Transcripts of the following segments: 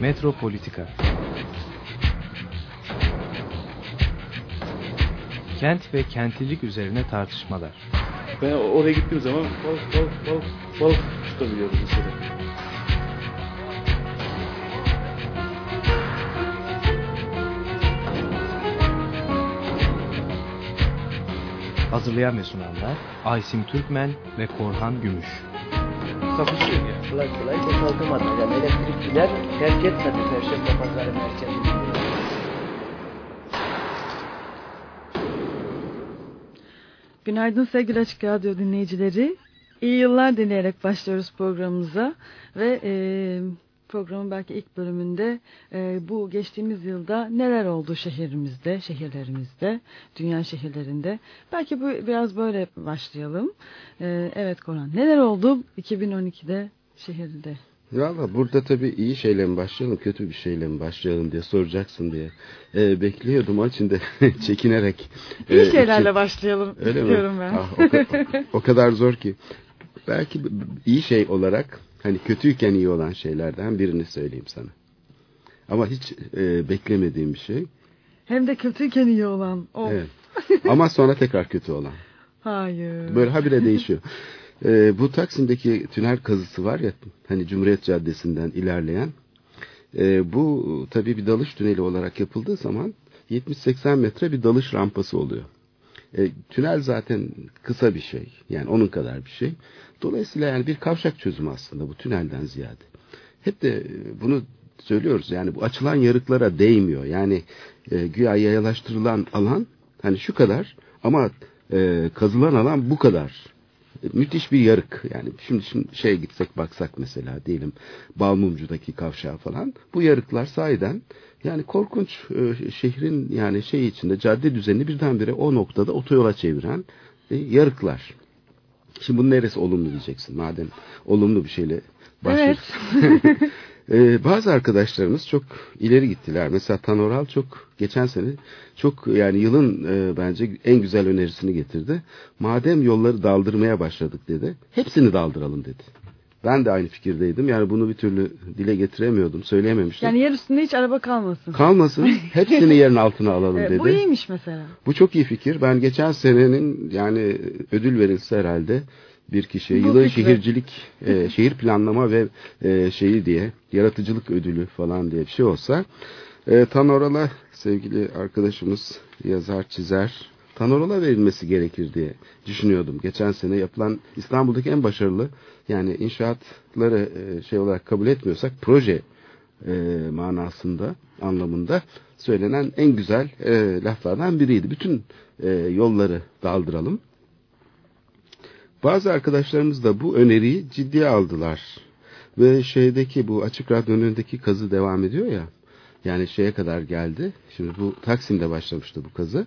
Metropolitika Kent ve kentlilik üzerine tartışmalar. Ben oraya gittiğim zaman balık balık balık balık tutabiliyorum mesela. Hazırlayan ve sunanlar Aysim Türkmen ve Korhan Gümüş. Kapışıyor ya. Kolay kolay boşaltamadı. Yani elektrikçiler terk etmedi Perşembe Pazarı merkezini. Günaydın sevgili Açık Radyo dinleyicileri. İyi yıllar dileyerek başlıyoruz programımıza ve e, programın belki ilk bölümünde e, bu geçtiğimiz yılda neler oldu şehrimizde, şehirlerimizde, dünya şehirlerinde. Belki bu biraz böyle başlayalım. E, evet Koran, neler oldu 2012'de şehirde? Valla burada tabii iyi şeyle mi başlayalım, kötü bir şeyle mi başlayalım diye soracaksın diye e, bekliyordum. Onun için de çekinerek. İyi e, şeylerle başlayalım Öyle istiyorum mi? ben. Ah, o, ka- o kadar zor ki. Belki iyi şey olarak hani kötüyken iyi olan şeylerden birini söyleyeyim sana. Ama hiç e, beklemediğim bir şey. Hem de kötüyken iyi olan. Of. Evet. Ama sonra tekrar kötü olan. Hayır. Böyle habire değişiyor. Ee, bu Taksim'deki tünel kazısı var ya hani Cumhuriyet Caddesi'nden ilerleyen. Ee, bu tabii bir dalış tüneli olarak yapıldığı zaman 70-80 metre bir dalış rampası oluyor. Ee, tünel zaten kısa bir şey. Yani onun kadar bir şey. Dolayısıyla yani bir kavşak çözümü aslında bu tünelden ziyade. Hep de e, bunu söylüyoruz. Yani bu açılan yarıklara değmiyor. Yani e, güya yayalaştırılan alan hani şu kadar ama e, kazılan alan bu kadar. Müthiş bir yarık. Yani şimdi, şimdi şeye gitsek baksak mesela diyelim Balmumcu'daki kavşağı falan. Bu yarıklar sahiden yani korkunç e, şehrin yani şey içinde cadde düzenini birdenbire o noktada otoyola çeviren e, yarıklar. Şimdi bunun neresi olumlu diyeceksin madem olumlu bir şeyle başlıyoruz. Ee, bazı arkadaşlarımız çok ileri gittiler. Mesela Tanoral çok geçen sene çok yani yılın e, bence en güzel önerisini getirdi. Madem yolları daldırmaya başladık dedi. Hepsini daldıralım dedi. Ben de aynı fikirdeydim. Yani bunu bir türlü dile getiremiyordum, söyleyememiştim. Yani yer üstünde hiç araba kalmasın. Kalmasın, hepsini yerin altına alalım Evet, dedi. bu iyiymiş mesela. Bu çok iyi fikir. Ben geçen senenin yani ödül verilse herhalde bir kişiye Bu yılın fikre. şehircilik, e, şehir planlama ve e, şeyi diye yaratıcılık ödülü falan diye bir şey olsa e, Tanoral'a sevgili arkadaşımız yazar çizer Tanoral'a verilmesi gerekir diye düşünüyordum. Geçen sene yapılan İstanbul'daki en başarılı yani inşaatları e, şey olarak kabul etmiyorsak proje e, manasında anlamında söylenen en güzel e, laflardan biriydi. Bütün e, yolları daldıralım. Bazı arkadaşlarımız da bu öneriyi ciddiye aldılar. Ve şeydeki bu açık radyonun önündeki kazı devam ediyor ya. Yani şeye kadar geldi. Şimdi bu Taksim'de başlamıştı bu kazı.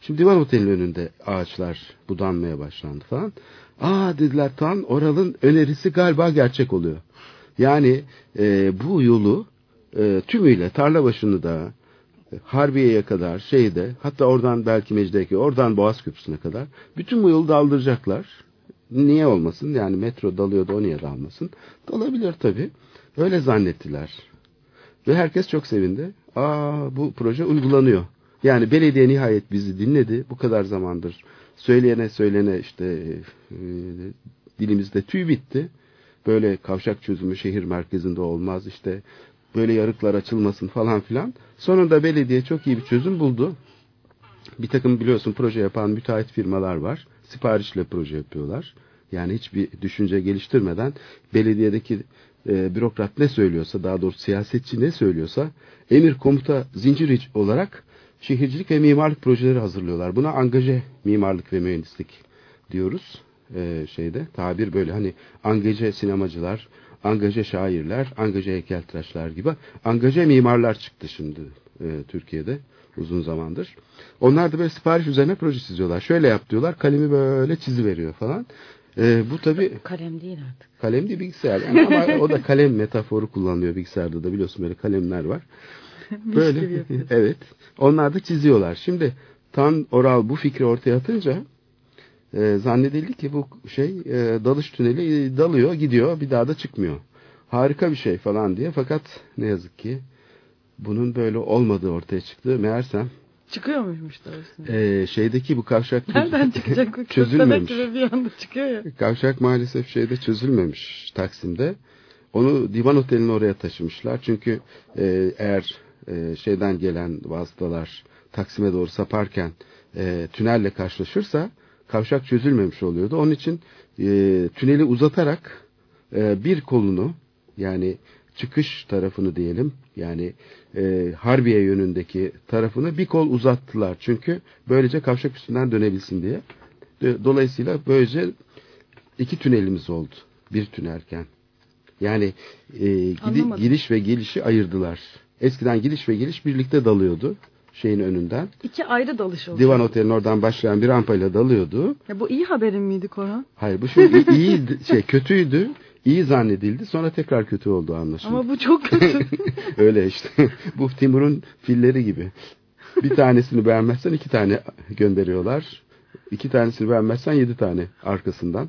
Şimdi Divan Oteli'nin önünde ağaçlar budanmaya başlandı falan. Aa dediler Tan Oral'ın önerisi galiba gerçek oluyor. Yani e, bu yolu e, tümüyle Tarlabaşı'nı da e, Harbiye'ye kadar şeyde hatta oradan belki Mecidiyeköy oradan Boğaz Köprüsü'ne kadar bütün bu yolu daldıracaklar. Niye olmasın? Yani metro dalıyordu o niye dalmasın? Dalabilir tabii. Öyle zannettiler. Ve herkes çok sevindi. Aa bu proje uygulanıyor. Yani belediye nihayet bizi dinledi. Bu kadar zamandır söyleyene söylene işte e, dilimizde tüy bitti. Böyle kavşak çözümü şehir merkezinde olmaz. İşte böyle yarıklar açılmasın falan filan. Sonunda belediye çok iyi bir çözüm buldu. Bir takım biliyorsun proje yapan müteahhit firmalar var. Siparişle proje yapıyorlar. Yani hiçbir düşünce geliştirmeden belediyedeki e, bürokrat ne söylüyorsa daha doğrusu siyasetçi ne söylüyorsa emir komuta zincir iç olarak şehircilik ve mimarlık projeleri hazırlıyorlar. Buna angaje mimarlık ve mühendislik diyoruz e, şeyde tabir böyle hani angaje sinemacılar, angaje şairler, angaje heykeltıraşlar gibi angaje mimarlar çıktı şimdi e, Türkiye'de uzun zamandır. Onlar da böyle sipariş üzerine proje çiziyorlar. Şöyle yap diyorlar, kalemi böyle çiziveriyor falan. E, bu tabi Kalem değil artık. kalem değil bilgisayar yani ama o da kalem metaforu kullanılıyor bilgisayarda da biliyorsun böyle kalemler var. Böyle. evet. Onlar da çiziyorlar. Şimdi Tan Oral bu fikri ortaya atınca e, zannedildi ki bu şey e, dalış tüneli e, dalıyor gidiyor bir daha da çıkmıyor. harika bir şey falan diye fakat ne yazık ki bunun böyle olmadığı ortaya çıktı. Meğersem Çıkıyor muymuş doğrusu? e, şeydeki bu kavşak Nereden çıkacak? bu çözülmemiş. bir anda çıkıyor ya. Kavşak maalesef şeyde çözülmemiş Taksim'de. Onu divan otelinin oraya taşımışlar. Çünkü e, eğer e, şeyden gelen vasıtalar Taksim'e doğru saparken e, tünelle karşılaşırsa kavşak çözülmemiş oluyordu. Onun için e, tüneli uzatarak e, bir kolunu yani çıkış tarafını diyelim yani e, Harbiye yönündeki tarafını bir kol uzattılar. Çünkü böylece kavşak üstünden dönebilsin diye. Dolayısıyla böylece iki tünelimiz oldu. Bir tünelken. Yani e, gidi, gidiş ve gelişi ayırdılar. Eskiden gidiş ve geliş birlikte dalıyordu şeyin önünden. İki ayrı dalış oldu. Divan Otel'in oradan başlayan bir rampayla dalıyordu. Ya bu iyi haberin miydi Korhan? Hayır bu iyi, iyi şey kötüydü. İyi zannedildi. Sonra tekrar kötü oldu anlaşıldı. Ama bu çok kötü. Öyle işte. bu Timur'un filleri gibi. Bir tanesini beğenmezsen iki tane gönderiyorlar. İki tanesini beğenmezsen yedi tane arkasından.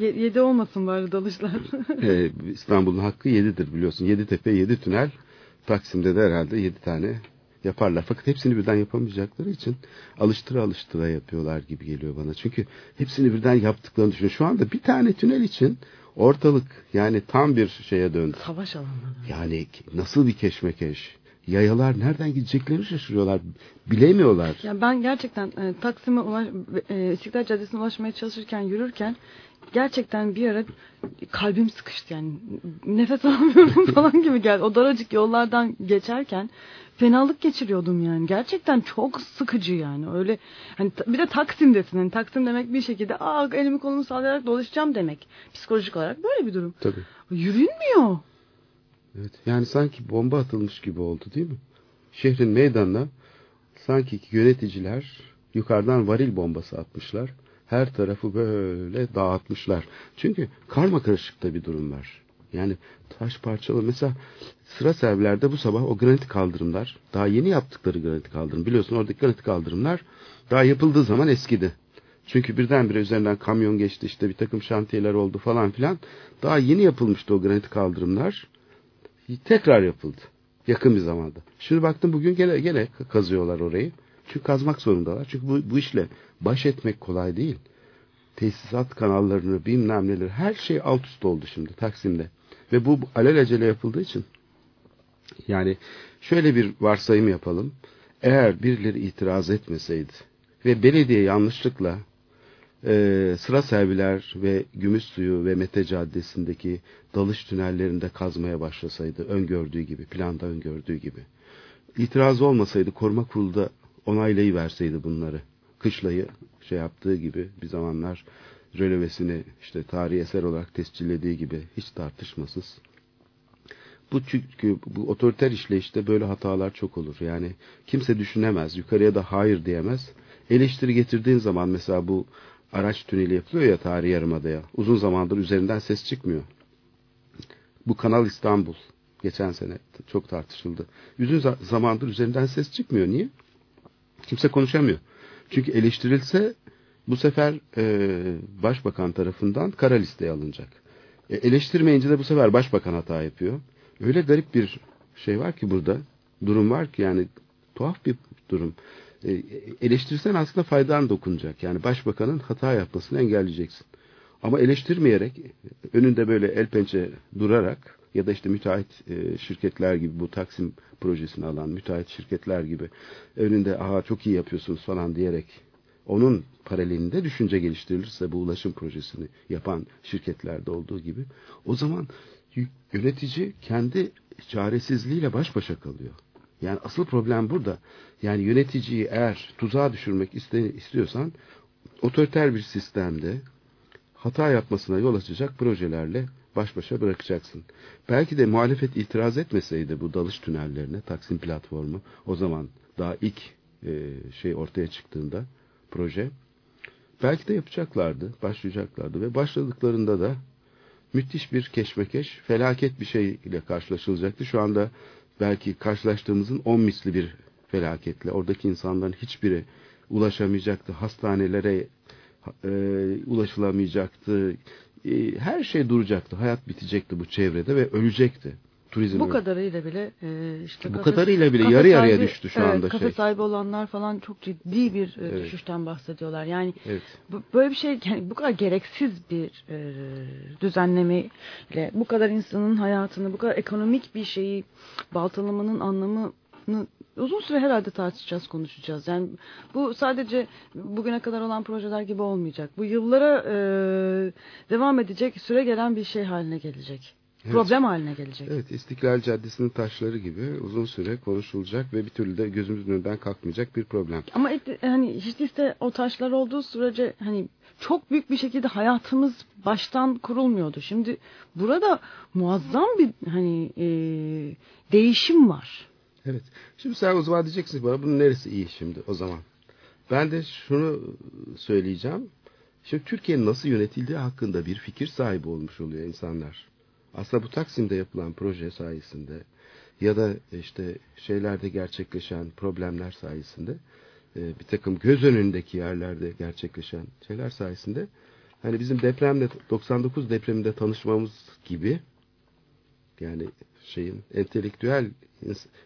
Yedi olmasın bari dalışlar. Ee, İstanbul'un hakkı yedidir biliyorsun. Yedi tepe, yedi tünel. Taksim'de de herhalde yedi tane yaparlar. Fakat hepsini birden yapamayacakları için alıştıra alıştıra yapıyorlar gibi geliyor bana. Çünkü hepsini birden yaptıklarını düşünüyorum. Şu anda bir tane tünel için ortalık yani tam bir şeye döndü. Savaş alanları. Yani nasıl bir keşmekeş. Yayalar nereden gideceklerini şaşırıyorlar. Bilemiyorlar. Ya ben gerçekten e, Taksim'e ulaş, e, İstiklal Caddesi'ne ulaşmaya çalışırken yürürken gerçekten bir ara kalbim sıkıştı yani nefes alamıyorum falan gibi geldi. O daracık yollardan geçerken fenalık geçiriyordum yani. Gerçekten çok sıkıcı yani. Öyle hani bir de Taksim'desin. Hani Taksim demek bir şekilde aa elimi kolumu sallayarak dolaşacağım demek. Psikolojik olarak böyle bir durum. Tabii. Yürünmüyor. Evet. Yani sanki bomba atılmış gibi oldu değil mi? Şehrin meydanına sanki ki yöneticiler yukarıdan varil bombası atmışlar. Her tarafı böyle dağıtmışlar. Çünkü karma karışıkta bir durum var. Yani taş parçalı mesela sıra servilerde bu sabah o granit kaldırımlar daha yeni yaptıkları granit kaldırım biliyorsun oradaki granit kaldırımlar daha yapıldığı zaman eskidi. Çünkü birdenbire üzerinden kamyon geçti işte bir takım şantiyeler oldu falan filan. Daha yeni yapılmıştı o granit kaldırımlar tekrar yapıldı. Yakın bir zamanda. Şimdi baktım bugün gene gene kazıyorlar orayı. Çünkü kazmak zorundalar. Çünkü bu, bu işle baş etmek kolay değil. Tesisat kanallarını bilmem neler her şey alt üst oldu şimdi Taksim'de. Ve bu alelacele yapıldığı için yani şöyle bir varsayım yapalım. Eğer birileri itiraz etmeseydi ve belediye yanlışlıkla e, sıra serviler ve Gümüşsuyu ve Mete Caddesi'ndeki dalış tünellerinde kazmaya başlasaydı öngördüğü gibi, planda öngördüğü gibi. İtiraz olmasaydı koruma kurulu da onaylayı verseydi bunları. Kışlayı şey yaptığı gibi bir zamanlar rölevesini işte tarihi eser olarak tescillediği gibi hiç tartışmasız. Bu çünkü bu otoriter işleyişte böyle hatalar çok olur. Yani kimse düşünemez, yukarıya da hayır diyemez. Eleştiri getirdiğin zaman mesela bu araç tüneli yapılıyor ya tarihi yarımadaya. Uzun zamandır üzerinden ses çıkmıyor. Bu Kanal İstanbul geçen sene çok tartışıldı. Uzun za- zamandır üzerinden ses çıkmıyor. Niye? Kimse konuşamıyor. Çünkü eleştirilse bu sefer e, başbakan tarafından kara listeye alınacak. E, eleştirmeyince de bu sefer başbakan hata yapıyor. Öyle garip bir şey var ki burada. Durum var ki yani tuhaf bir durum. E, eleştirsen aslında faydan dokunacak. Yani başbakanın hata yapmasını engelleyeceksin. Ama eleştirmeyerek önünde böyle el pençe durarak ya da işte müteahhit e, şirketler gibi bu Taksim projesini alan müteahhit şirketler gibi önünde aha çok iyi yapıyorsunuz falan diyerek onun paralelinde düşünce geliştirilirse bu ulaşım projesini yapan şirketlerde olduğu gibi o zaman yönetici kendi çaresizliğiyle baş başa kalıyor. Yani asıl problem burada. Yani yöneticiyi eğer tuzağa düşürmek iste, istiyorsan otoriter bir sistemde hata yapmasına yol açacak projelerle baş başa bırakacaksın. Belki de muhalefet itiraz etmeseydi bu dalış tünellerine, Taksim platformu o zaman daha ilk e, şey ortaya çıktığında proje belki de yapacaklardı, başlayacaklardı ve başladıklarında da müthiş bir keşmekeş, felaket bir şey ile karşılaşılacaktı. Şu anda belki karşılaştığımızın on misli bir felaketle. Oradaki insanların hiçbiri ulaşamayacaktı. Hastanelere e, ulaşılamayacaktı. E, her şey duracaktı. Hayat bitecekti bu çevrede ve ölecekti. Turizm Bu kadarıyla bile e, işte Bu kafe- kadarıyla bile kafe yarı yarıya sahibi- düştü şu evet, anda kafe şey. sahibi olanlar falan çok ciddi bir e, Evet. düşüşten bahsediyorlar. Yani Evet. bu- böyle bir şey yani bu kadar gereksiz bir e, düzenlemeyle bu kadar insanın hayatını bu kadar ekonomik bir şeyi baltalamanın anlamını uzun süre herhalde tartışacağız, konuşacağız. Yani bu sadece bugüne kadar olan projeler gibi olmayacak. Bu yıllara e, devam edecek, süre gelen bir şey haline gelecek. Evet. Problem haline gelecek. Evet, İstiklal Caddesi'nin taşları gibi uzun süre konuşulacak ve bir türlü de gözümüzün önünden kalkmayacak bir problem. Ama hani hiç değilse o taşlar olduğu sürece hani çok büyük bir şekilde hayatımız baştan kurulmuyordu. Şimdi burada muazzam bir hani e, değişim var. Evet. Şimdi sen o zaman diyeceksin bana bunun neresi iyi şimdi o zaman. Ben de şunu söyleyeceğim. Şimdi Türkiye'nin nasıl yönetildiği hakkında bir fikir sahibi olmuş oluyor insanlar. Aslında bu Taksim'de yapılan proje sayesinde ya da işte şeylerde gerçekleşen problemler sayesinde e, bir takım göz önündeki yerlerde gerçekleşen şeyler sayesinde hani bizim depremle 99 depreminde tanışmamız gibi yani şeyin entelektüel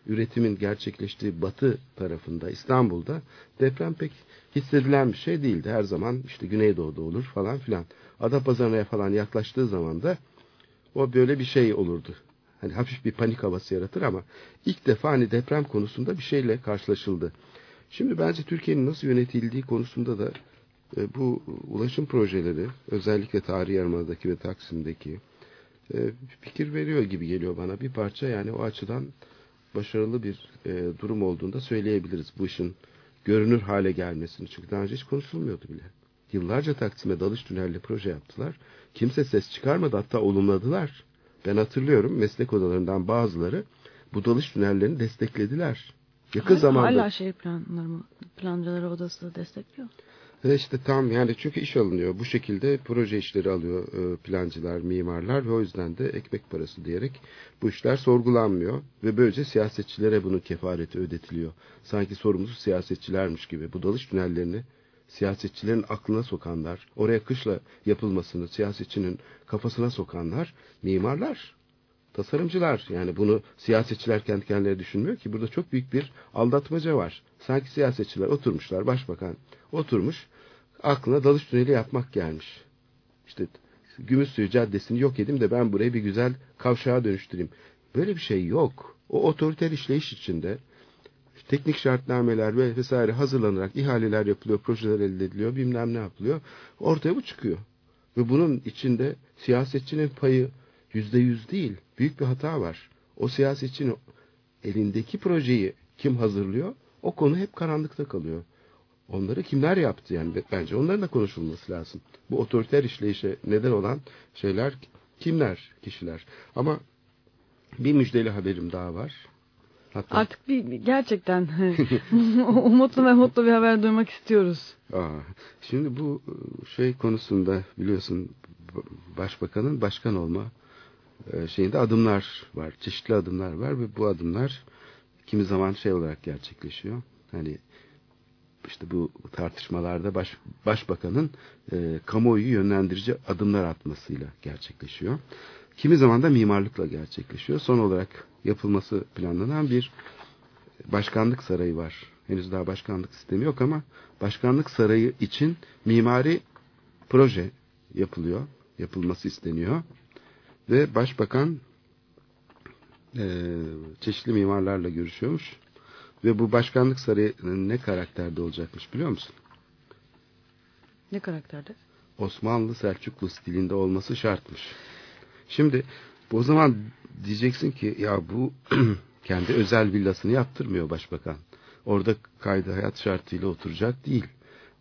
üretimin gerçekleştiği batı tarafında İstanbul'da deprem pek hissedilen bir şey değildi. Her zaman işte Güneydoğu'da olur falan filan. Adapazarı'na falan yaklaştığı zaman da o böyle bir şey olurdu. Hani hafif bir panik havası yaratır ama ilk defa hani deprem konusunda bir şeyle karşılaşıldı. Şimdi bence Türkiye'nin nasıl yönetildiği konusunda da e, bu ulaşım projeleri özellikle Tarihi Yarımada'daki ve Taksim'deki e, fikir veriyor gibi geliyor bana. Bir parça yani o açıdan başarılı bir e, durum olduğunda söyleyebiliriz bu işin görünür hale gelmesini. Çünkü daha önce hiç konuşulmuyordu bile. Yıllarca Taksim'e dalış tünelli proje yaptılar. Kimse ses çıkarmadı hatta olumladılar. Ben hatırlıyorum meslek odalarından bazıları bu dalış tünellerini desteklediler. Yakın Hala, zamanda. hala şehir planları plancıları odası destekliyor. Ve işte tam yani çünkü iş alınıyor. Bu şekilde proje işleri alıyor e, plancılar, mimarlar ve o yüzden de ekmek parası diyerek bu işler sorgulanmıyor. Ve böylece siyasetçilere bunun kefareti ödetiliyor. Sanki sorumlusu siyasetçilermiş gibi. Bu dalış tünellerini siyasetçilerin aklına sokanlar, oraya kışla yapılmasını siyasetçinin kafasına sokanlar mimarlar, tasarımcılar. Yani bunu siyasetçiler kendi kendileri düşünmüyor ki. Burada çok büyük bir aldatmaca var. Sanki siyasetçiler oturmuşlar, başbakan oturmuş, aklına dalış tüneli yapmak gelmiş. İşte Gümüşsuyu Caddesi'ni yok edeyim de ben burayı bir güzel kavşağa dönüştüreyim. Böyle bir şey yok. O otoriter işleyiş içinde teknik şartnameler ve vesaire hazırlanarak ihaleler yapılıyor, projeler elde ediliyor, bilmem ne yapılıyor. Ortaya bu çıkıyor. Ve bunun içinde siyasetçinin payı yüzde yüz değil. Büyük bir hata var. O siyasetçinin elindeki projeyi kim hazırlıyor? O konu hep karanlıkta kalıyor. Onları kimler yaptı yani? Bence onların da konuşulması lazım. Bu otoriter işleyişe neden olan şeyler kimler, kişiler. Ama bir müjdeli haberim daha var. Hatta, Artık bir gerçekten umutlu ve mutlu bir haber duymak istiyoruz. Aa, şimdi bu şey konusunda biliyorsun başbakanın başkan olma şeyinde adımlar var. Çeşitli adımlar var ve bu adımlar kimi zaman şey olarak gerçekleşiyor. Hani işte bu tartışmalarda baş, başbakanın e, kamuoyu yönlendirici adımlar atmasıyla gerçekleşiyor. Kimi zaman da mimarlıkla gerçekleşiyor. Son olarak yapılması planlanan bir başkanlık sarayı var. Henüz daha başkanlık sistemi yok ama başkanlık sarayı için mimari proje yapılıyor. Yapılması isteniyor. Ve başbakan e, çeşitli mimarlarla görüşüyormuş. Ve bu başkanlık sarayı ne karakterde olacakmış biliyor musun? Ne karakterde? Osmanlı Selçuklu stilinde olması şartmış. Şimdi o zaman diyeceksin ki ya bu kendi özel villasını yaptırmıyor başbakan. Orada kaydı hayat şartıyla oturacak değil.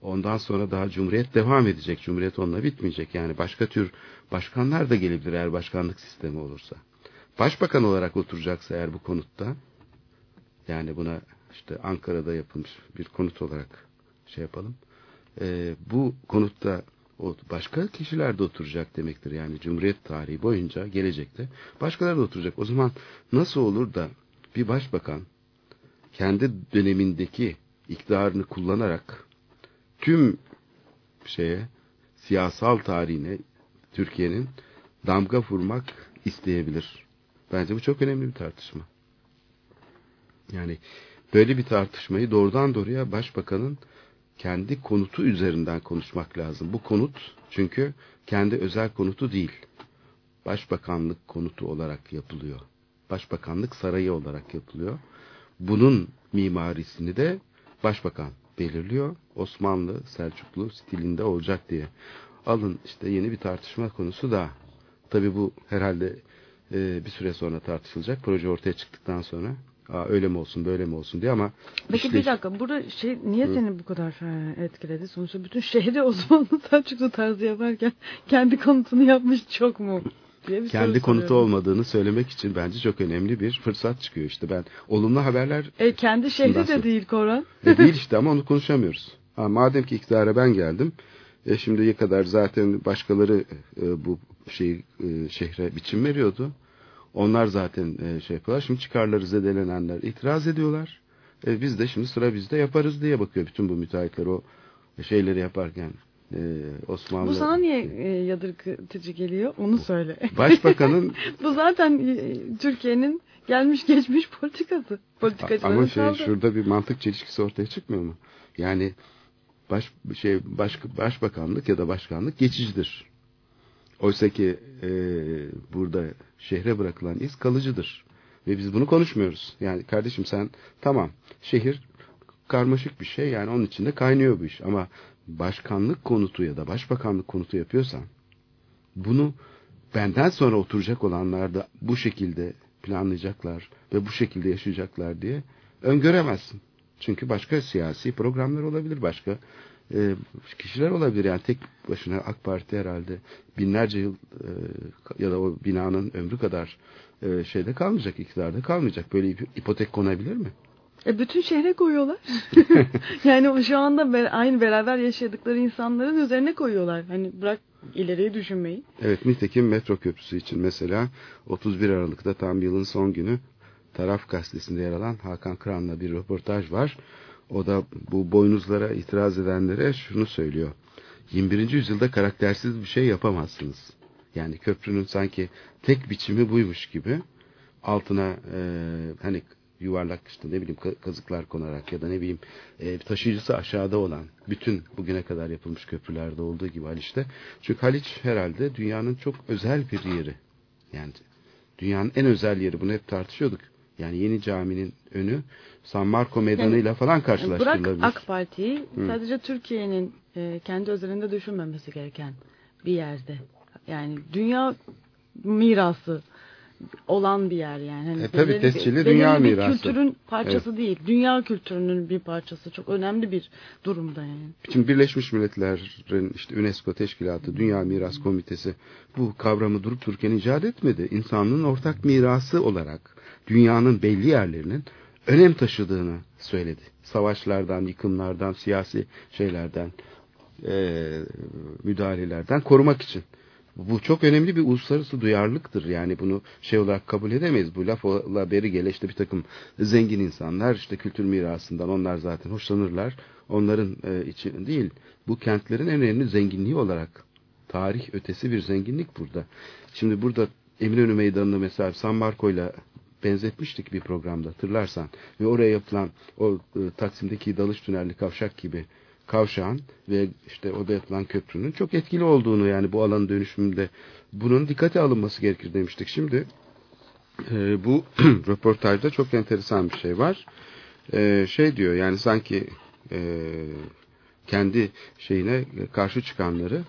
Ondan sonra daha Cumhuriyet devam edecek. Cumhuriyet onunla bitmeyecek. Yani başka tür başkanlar da gelebilir eğer başkanlık sistemi olursa. Başbakan olarak oturacaksa eğer bu konutta yani buna işte Ankara'da yapılmış bir konut olarak şey yapalım. Ee, bu konutta o başka kişiler de oturacak demektir. Yani Cumhuriyet tarihi boyunca gelecekte başkaları da oturacak. O zaman nasıl olur da bir başbakan kendi dönemindeki iktidarını kullanarak tüm şeye siyasal tarihine Türkiye'nin damga vurmak isteyebilir. Bence bu çok önemli bir tartışma. Yani böyle bir tartışmayı doğrudan doğruya başbakanın kendi konutu üzerinden konuşmak lazım. Bu konut çünkü kendi özel konutu değil. Başbakanlık konutu olarak yapılıyor. Başbakanlık sarayı olarak yapılıyor. Bunun mimarisini de başbakan belirliyor. Osmanlı, Selçuklu stilinde olacak diye. Alın işte yeni bir tartışma konusu da tabi bu herhalde e, bir süre sonra tartışılacak. Proje ortaya çıktıktan sonra Aa, öyle mi olsun böyle mi olsun diye ama Peki işte, bir dakika burada şey niye seni bu kadar e, etkiledi? Sonuçta bütün şehri Osmanlı Selçuklu tarzı yaparken kendi konutunu yapmış çok mu? Diye bir kendi konutu soruyorum. olmadığını söylemek için bence çok önemli bir fırsat çıkıyor işte ben olumlu haberler E, kendi şehri de değil Koran. e, değil işte ama onu konuşamıyoruz. Ha, madem ki iktidara ben geldim e, şimdiye kadar zaten başkaları e, bu şey e, şehre biçim veriyordu. Onlar zaten e, şey yapıyorlar. Şimdi çıkarları zedelenenler itiraz ediyorlar. E, biz de şimdi sıra bizde yaparız diye bakıyor bütün bu müteahhitler o şeyleri yaparken. E, Osmanlı Bu sana niye e, yadırgıtıcı geliyor? Onu söyle. Başbakanın Bu zaten e, Türkiye'nin gelmiş geçmiş politikası. Politikacıların ama şey tavrı. şurada bir mantık çelişkisi ortaya çıkmıyor mu? Yani baş şey baş, başbakanlık ya da başkanlık geçicidir. Oysa ki e, burada şehre bırakılan iz kalıcıdır. Ve biz bunu konuşmuyoruz. Yani kardeşim sen tamam şehir karmaşık bir şey yani onun içinde kaynıyor bu iş. Ama başkanlık konutu ya da başbakanlık konutu yapıyorsan bunu benden sonra oturacak olanlar da bu şekilde planlayacaklar ve bu şekilde yaşayacaklar diye öngöremezsin. Çünkü başka siyasi programlar olabilir, başka e, kişiler olabilir. Yani tek başına AK Parti herhalde binlerce yıl e, ya da o binanın ömrü kadar e, şeyde kalmayacak, iktidarda kalmayacak. Böyle ip- ipotek konabilir mi? E bütün şehre koyuyorlar. yani şu anda aynı beraber yaşadıkları insanların üzerine koyuyorlar. Hani bırak ileriyi düşünmeyi. Evet, nitekim metro köprüsü için mesela 31 Aralık'ta tam yılın son günü Taraf Gazetesi'nde yer alan Hakan Kıran'la bir röportaj var. O da bu boynuzlara itiraz edenlere şunu söylüyor. 21. yüzyılda karaktersiz bir şey yapamazsınız. Yani köprünün sanki tek biçimi buymuş gibi altına e, hani yuvarlak işte ne bileyim ka- kazıklar konarak ya da ne bileyim e, taşıyıcısı aşağıda olan bütün bugüne kadar yapılmış köprülerde olduğu gibi Haliç'te. Çünkü Haliç herhalde dünyanın çok özel bir yeri. Yani dünyanın en özel yeri bunu hep tartışıyorduk. Yani yeni caminin önü San Marco meydanıyla falan Bırak karşılaştırılabilir. AK Parti'yi sadece Türkiye'nin e, kendi özelinde düşünmemesi gereken bir yerde. Yani dünya mirası olan bir yer yani. Hani E, tabii, tescilli dünya bir mirası. kültürün parçası değil. Dünya kültürünün bir parçası. Çok önemli bir durumda yani. Şimdi Birleşmiş Milletler'in işte UNESCO Teşkilatı, Dünya Miras Komitesi bu kavramı durup dururken icat etmedi. İnsanlığın ortak mirası olarak dünyanın belli yerlerinin önem taşıdığını söyledi. Savaşlardan, yıkımlardan, siyasi şeylerden, eee, müdahalelerden korumak için. Bu çok önemli bir uluslararası duyarlılıktır. Yani bunu şey olarak kabul edemeyiz. Bu lafla beri gele işte bir takım zengin insanlar işte kültür mirasından onlar zaten hoşlanırlar. Onların e, için değil. Bu kentlerin en önemli zenginliği olarak tarih ötesi bir zenginlik burada. Şimdi burada Eminönü Meydanı'nı mesela San Marco'yla benzetmiştik bir programda hatırlarsan. Ve oraya yapılan o e, Taksim'deki dalış tünelli kavşak gibi kavşağın ve işte o da yapılan köprünün çok etkili olduğunu yani bu alanın dönüşümünde bunun dikkate alınması gerekir demiştik. Şimdi e, bu röportajda çok enteresan bir şey var. E, şey diyor yani sanki e, kendi şeyine karşı çıkanları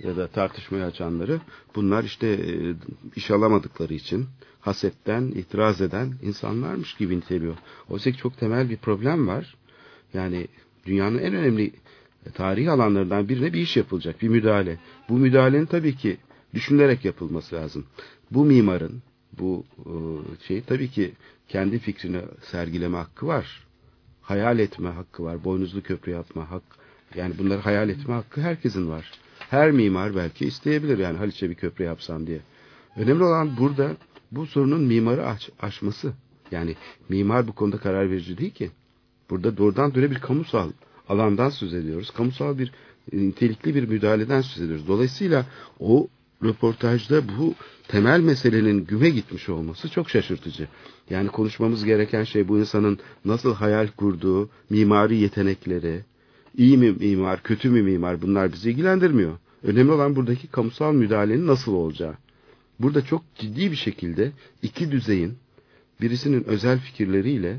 ya da tartışmayı açanları bunlar işte e, iş alamadıkları için hasetten itiraz eden insanlarmış gibi niteliyor. Oysa ki çok temel bir problem var. Yani dünyanın en önemli tarihi alanlarından birine bir iş yapılacak, bir müdahale. Bu müdahalenin tabii ki düşünülerek yapılması lazım. Bu mimarın, bu e, şey tabii ki kendi fikrini sergileme hakkı var. Hayal etme hakkı var. Boynuzlu köprü yapma hak. Yani bunları hayal etme hakkı herkesin var. Her mimar belki isteyebilir yani Haliç'e bir köprü yapsam diye. Önemli olan burada bu sorunun mimarı aş, aşması. Yani mimar bu konuda karar verici değil ki. Burada doğrudan böyle bir kamusal alandan söz ediyoruz. Kamusal bir nitelikli bir müdahaleden söz ediyoruz. Dolayısıyla o röportajda bu temel meselenin güme gitmiş olması çok şaşırtıcı. Yani konuşmamız gereken şey bu insanın nasıl hayal kurduğu, mimari yetenekleri, iyi mi mimar, kötü mü mimar bunlar bizi ilgilendirmiyor. Önemli olan buradaki kamusal müdahalenin nasıl olacağı. Burada çok ciddi bir şekilde iki düzeyin birisinin özel fikirleriyle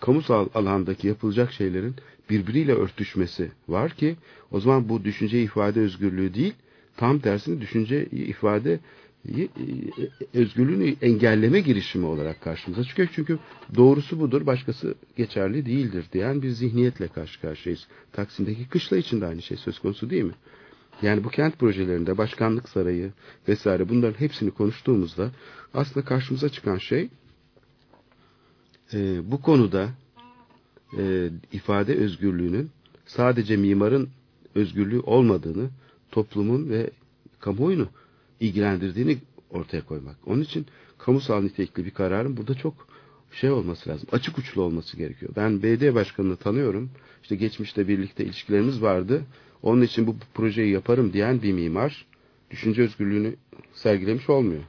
kamusal alandaki yapılacak şeylerin birbiriyle örtüşmesi var ki o zaman bu düşünce ifade özgürlüğü değil tam tersini düşünce ifade özgürlüğünü engelleme girişimi olarak karşımıza çıkıyor. Çünkü doğrusu budur, başkası geçerli değildir diyen bir zihniyetle karşı karşıyayız. Taksim'deki kışla için de aynı şey söz konusu değil mi? Yani bu kent projelerinde başkanlık sarayı vesaire bunların hepsini konuştuğumuzda aslında karşımıza çıkan şey e, bu konuda e, ifade özgürlüğünün sadece mimarın özgürlüğü olmadığını toplumun ve kamuoyunu ilgilendirdiğini ortaya koymak. Onun için kamusal nitelikli bir kararın burada çok şey olması lazım. Açık uçlu olması gerekiyor. Ben BD başkanını tanıyorum. İşte geçmişte birlikte ilişkilerimiz vardı. Onun için bu projeyi yaparım diyen bir mimar düşünce özgürlüğünü sergilemiş olmuyor.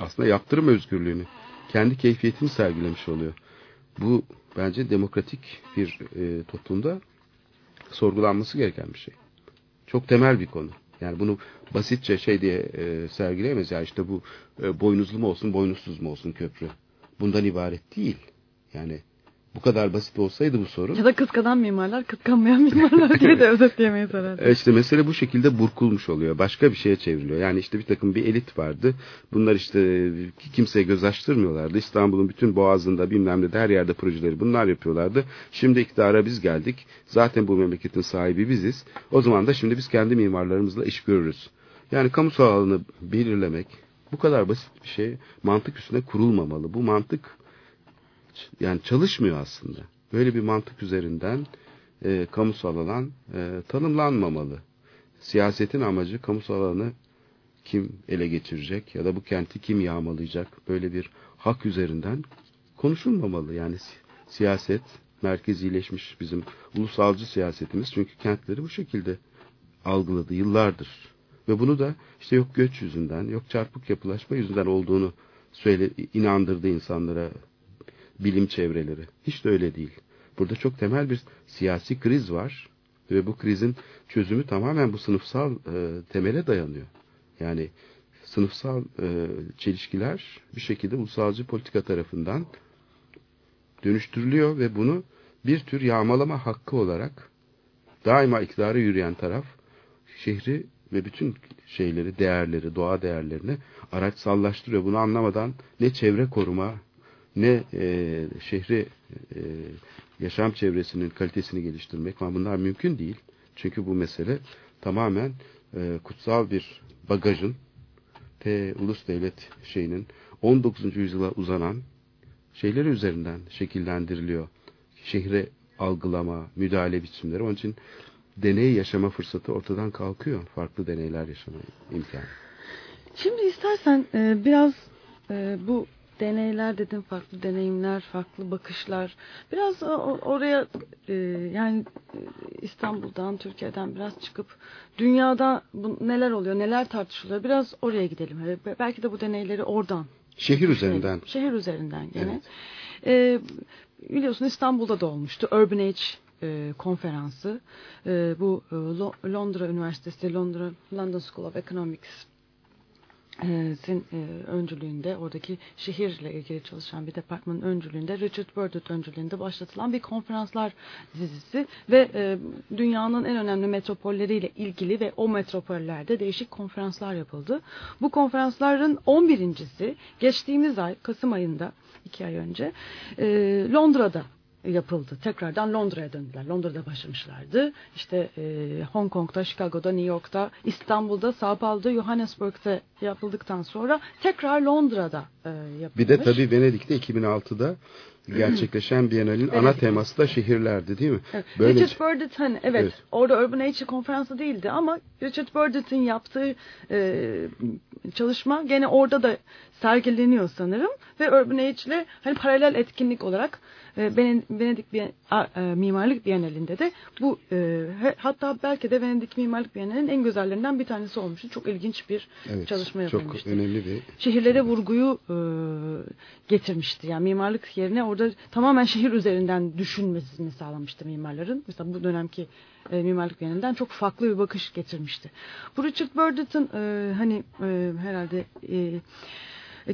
Aslında yaptırım özgürlüğünü, kendi keyfiyetini sergilemiş oluyor. Bu bence demokratik bir e, toplumda sorgulanması gereken bir şey. Çok temel bir konu. Yani bunu basitçe şey diye e, sergileyemeyiz. Ya işte bu e, boynuzlu mu olsun, boynuzsuz mu olsun köprü. Bundan ibaret değil. Yani bu kadar basit olsaydı bu sorun. Ya da kıskanan mimarlar, kıskanmayan mimarlar diye de özetleyemeyiz herhalde. E işte mesele bu şekilde burkulmuş oluyor. Başka bir şeye çevriliyor. Yani işte bir takım bir elit vardı. Bunlar işte kimseye göz açtırmıyorlardı. İstanbul'un bütün boğazında bilmem ne her yerde projeleri bunlar yapıyorlardı. Şimdi iktidara biz geldik. Zaten bu memleketin sahibi biziz. O zaman da şimdi biz kendi mimarlarımızla iş görürüz. Yani kamusal alanı belirlemek bu kadar basit bir şey mantık üstüne kurulmamalı. Bu mantık yani çalışmıyor aslında. Böyle bir mantık üzerinden e, kamusal alan e, tanımlanmamalı. Siyasetin amacı kamusal alanı kim ele geçirecek ya da bu kenti kim yağmalayacak böyle bir hak üzerinden konuşulmamalı. Yani si siyaset merkezileşmiş bizim ulusalcı siyasetimiz çünkü kentleri bu şekilde algıladı yıllardır. Ve bunu da işte yok göç yüzünden, yok çarpık yapılaşma yüzünden olduğunu söyle inandırdı insanlara bilim çevreleri. Hiç de öyle değil. Burada çok temel bir siyasi kriz var ve bu krizin çözümü tamamen bu sınıfsal e, temele dayanıyor. Yani sınıfsal e, çelişkiler bir şekilde ulusalcı politika tarafından dönüştürülüyor ve bunu bir tür yağmalama hakkı olarak daima iktidara yürüyen taraf şehri ve bütün şeyleri, değerleri, doğa değerlerini araçsallaştırıyor. Bunu anlamadan ne çevre koruma ne e, şehri e, yaşam çevresinin kalitesini geliştirmek ama bunlar mümkün değil. Çünkü bu mesele tamamen e, kutsal bir bagajın te ulus devlet şeyinin 19. yüzyıla uzanan şeyleri üzerinden şekillendiriliyor. Şehre algılama, müdahale biçimleri. Onun için deney yaşama fırsatı ortadan kalkıyor. Farklı deneyler yaşama imkanı. Şimdi istersen e, biraz e, bu deneyler dedim farklı deneyimler farklı bakışlar. Biraz oraya e, yani e, İstanbul'dan Türkiye'den biraz çıkıp dünyada neler oluyor neler tartışılıyor biraz oraya gidelim. Belki de bu deneyleri oradan. Şehir üzerinden. Şehir üzerinden gene evet. e, biliyorsun İstanbul'da da olmuştu Urban Age e, konferansı. E, bu e, Londra Üniversitesi Londra London School of Economics sin e, öncülüğünde oradaki şehirle ilgili çalışan bir departmanın öncülüğünde Richard Burdett öncülüğünde başlatılan bir konferanslar dizisi ve e, dünyanın en önemli metropolleriyle ilgili ve o metropollerde değişik konferanslar yapıldı. Bu konferansların 11.si geçtiğimiz ay Kasım ayında iki ay önce e, Londra'da yapıldı. Tekrardan Londra'ya döndüler. Londra'da başlamışlardı. İşte e, Hong Kong'da, Chicago'da, New York'ta, İstanbul'da, Sao Paulo'da, Johannesburg'da yapıldıktan sonra tekrar Londra'da e, yapılmış. Bir de tabii Venedik'te 2006'da gerçekleşen Biennale'in ana teması da şehirlerdi değil mi? Evet. Böyle Richard Burdett'in evet, Evet. orada Urban Nature konferansı değildi ama Richard Burdett'in yaptığı e, çalışma gene orada da sergileniyor sanırım ve Urban Age ile hani paralel etkinlik olarak e, Venedik Bien- a- e, Mimarlık Bienalinde de bu e, hatta belki de Venedik Mimarlık Bienali'nin en güzellerinden bir tanesi olmuştu. Çok ilginç bir evet, çalışma çok yapılmıştı önemli bir şehirlere vurguyu e, getirmişti. Yani mimarlık yerine orada tamamen şehir üzerinden düşünmesini sağlamıştı mimarların. Mesela bu dönemki e, mimarlık yönünden çok farklı bir bakış getirmişti. Bu Richard Burdett'in e, hani e, herhalde e,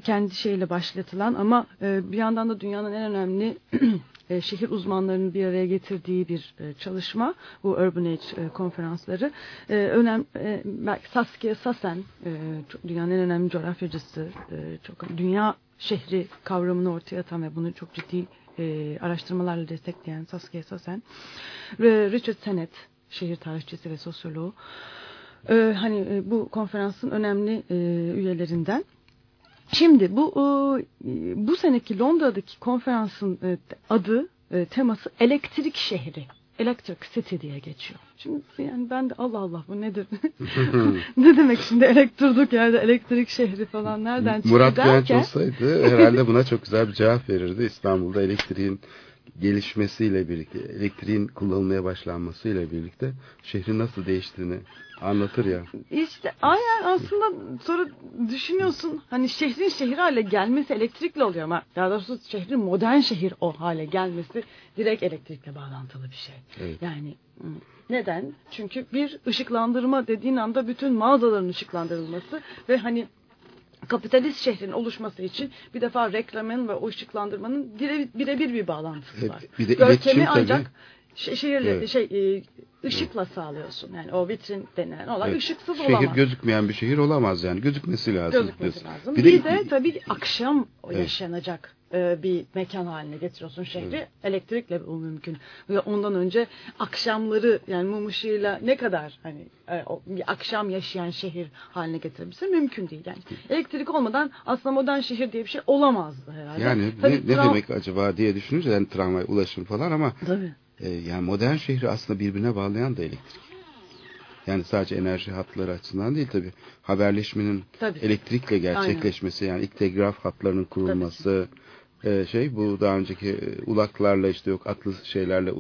kendi şeyle başlatılan ama e, bir yandan da dünyanın en önemli e, şehir uzmanlarının bir araya getirdiği bir e, çalışma bu Urban Age e, konferansları. E, önem e, belki Saskia Sassen e, dünyanın en önemli coğrafyacısı, e, çok dünya şehri kavramını ortaya atan ve bunu çok ciddi e, araştırmalarla destekleyen Saskia Sassen ve Richard Sennett şehir tarihçisi ve sosyoloğu. E, hani e, bu konferansın önemli e, üyelerinden. Şimdi bu e, bu seneki Londra'daki konferansın e, adı e, teması elektrik şehri. Electric City diye geçiyor. Şimdi yani ben de Allah Allah bu nedir? ne demek şimdi elektrik yerde elektrik şehri falan nereden çıktı Murat Genç olsaydı herhalde buna çok güzel bir cevap verirdi. İstanbul'da elektriğin gelişmesiyle birlikte, elektriğin kullanılmaya başlanmasıyla birlikte şehrin nasıl değiştiğini anlatır ya. İşte aynen aslında sonra düşünüyorsun hani şehrin şehir hale gelmesi elektrikle oluyor ama daha doğrusu şehrin modern şehir o hale gelmesi direkt elektrikle bağlantılı bir şey. Evet. Yani neden? Çünkü bir ışıklandırma dediğin anda bütün mağazaların ışıklandırılması ve hani kapitalist şehrin oluşması için bir defa reklamın ve o ışıklandırmanın bire- birebir bir bağlantısı var. bir de iletişim Görkemi tabii. ancak şe- şehirle Evet. şey e, ışıkla sağlıyorsun. Yani o vitrin denilen olay Evet. ışıksız Şehir olamaz. gözükmeyen bir şehir olamaz yani. Gözükmesi lazım. Gözükmesi lazım. Bir Bir de, de, tabii akşam Evet. yaşanacak e, bir mekan haline getiriyorsun şehri. Elektrikle bu mümkün. Ve ondan önce akşamları yani mum ışığıyla ne kadar hani e, bir akşam yaşayan şehir haline getirebilirsin mümkün değil. Yani elektrik olmadan aslında modern şehir diye bir şey olamazdı herhalde. yani Tabii ne, ne demek acaba diye düşününce yani tramvay, ulaşım falan ama Tabii. E, yani modern şehri aslında birbirine bağlayan da elektrik. Yani sadece enerji hatları açısından değil tabi haberleşmenin Tabii. elektrikle gerçekleşmesi yani ilk telgraf hatlarının kurulması e, şey bu daha önceki e, ulaklarla işte yok atlı şeylerle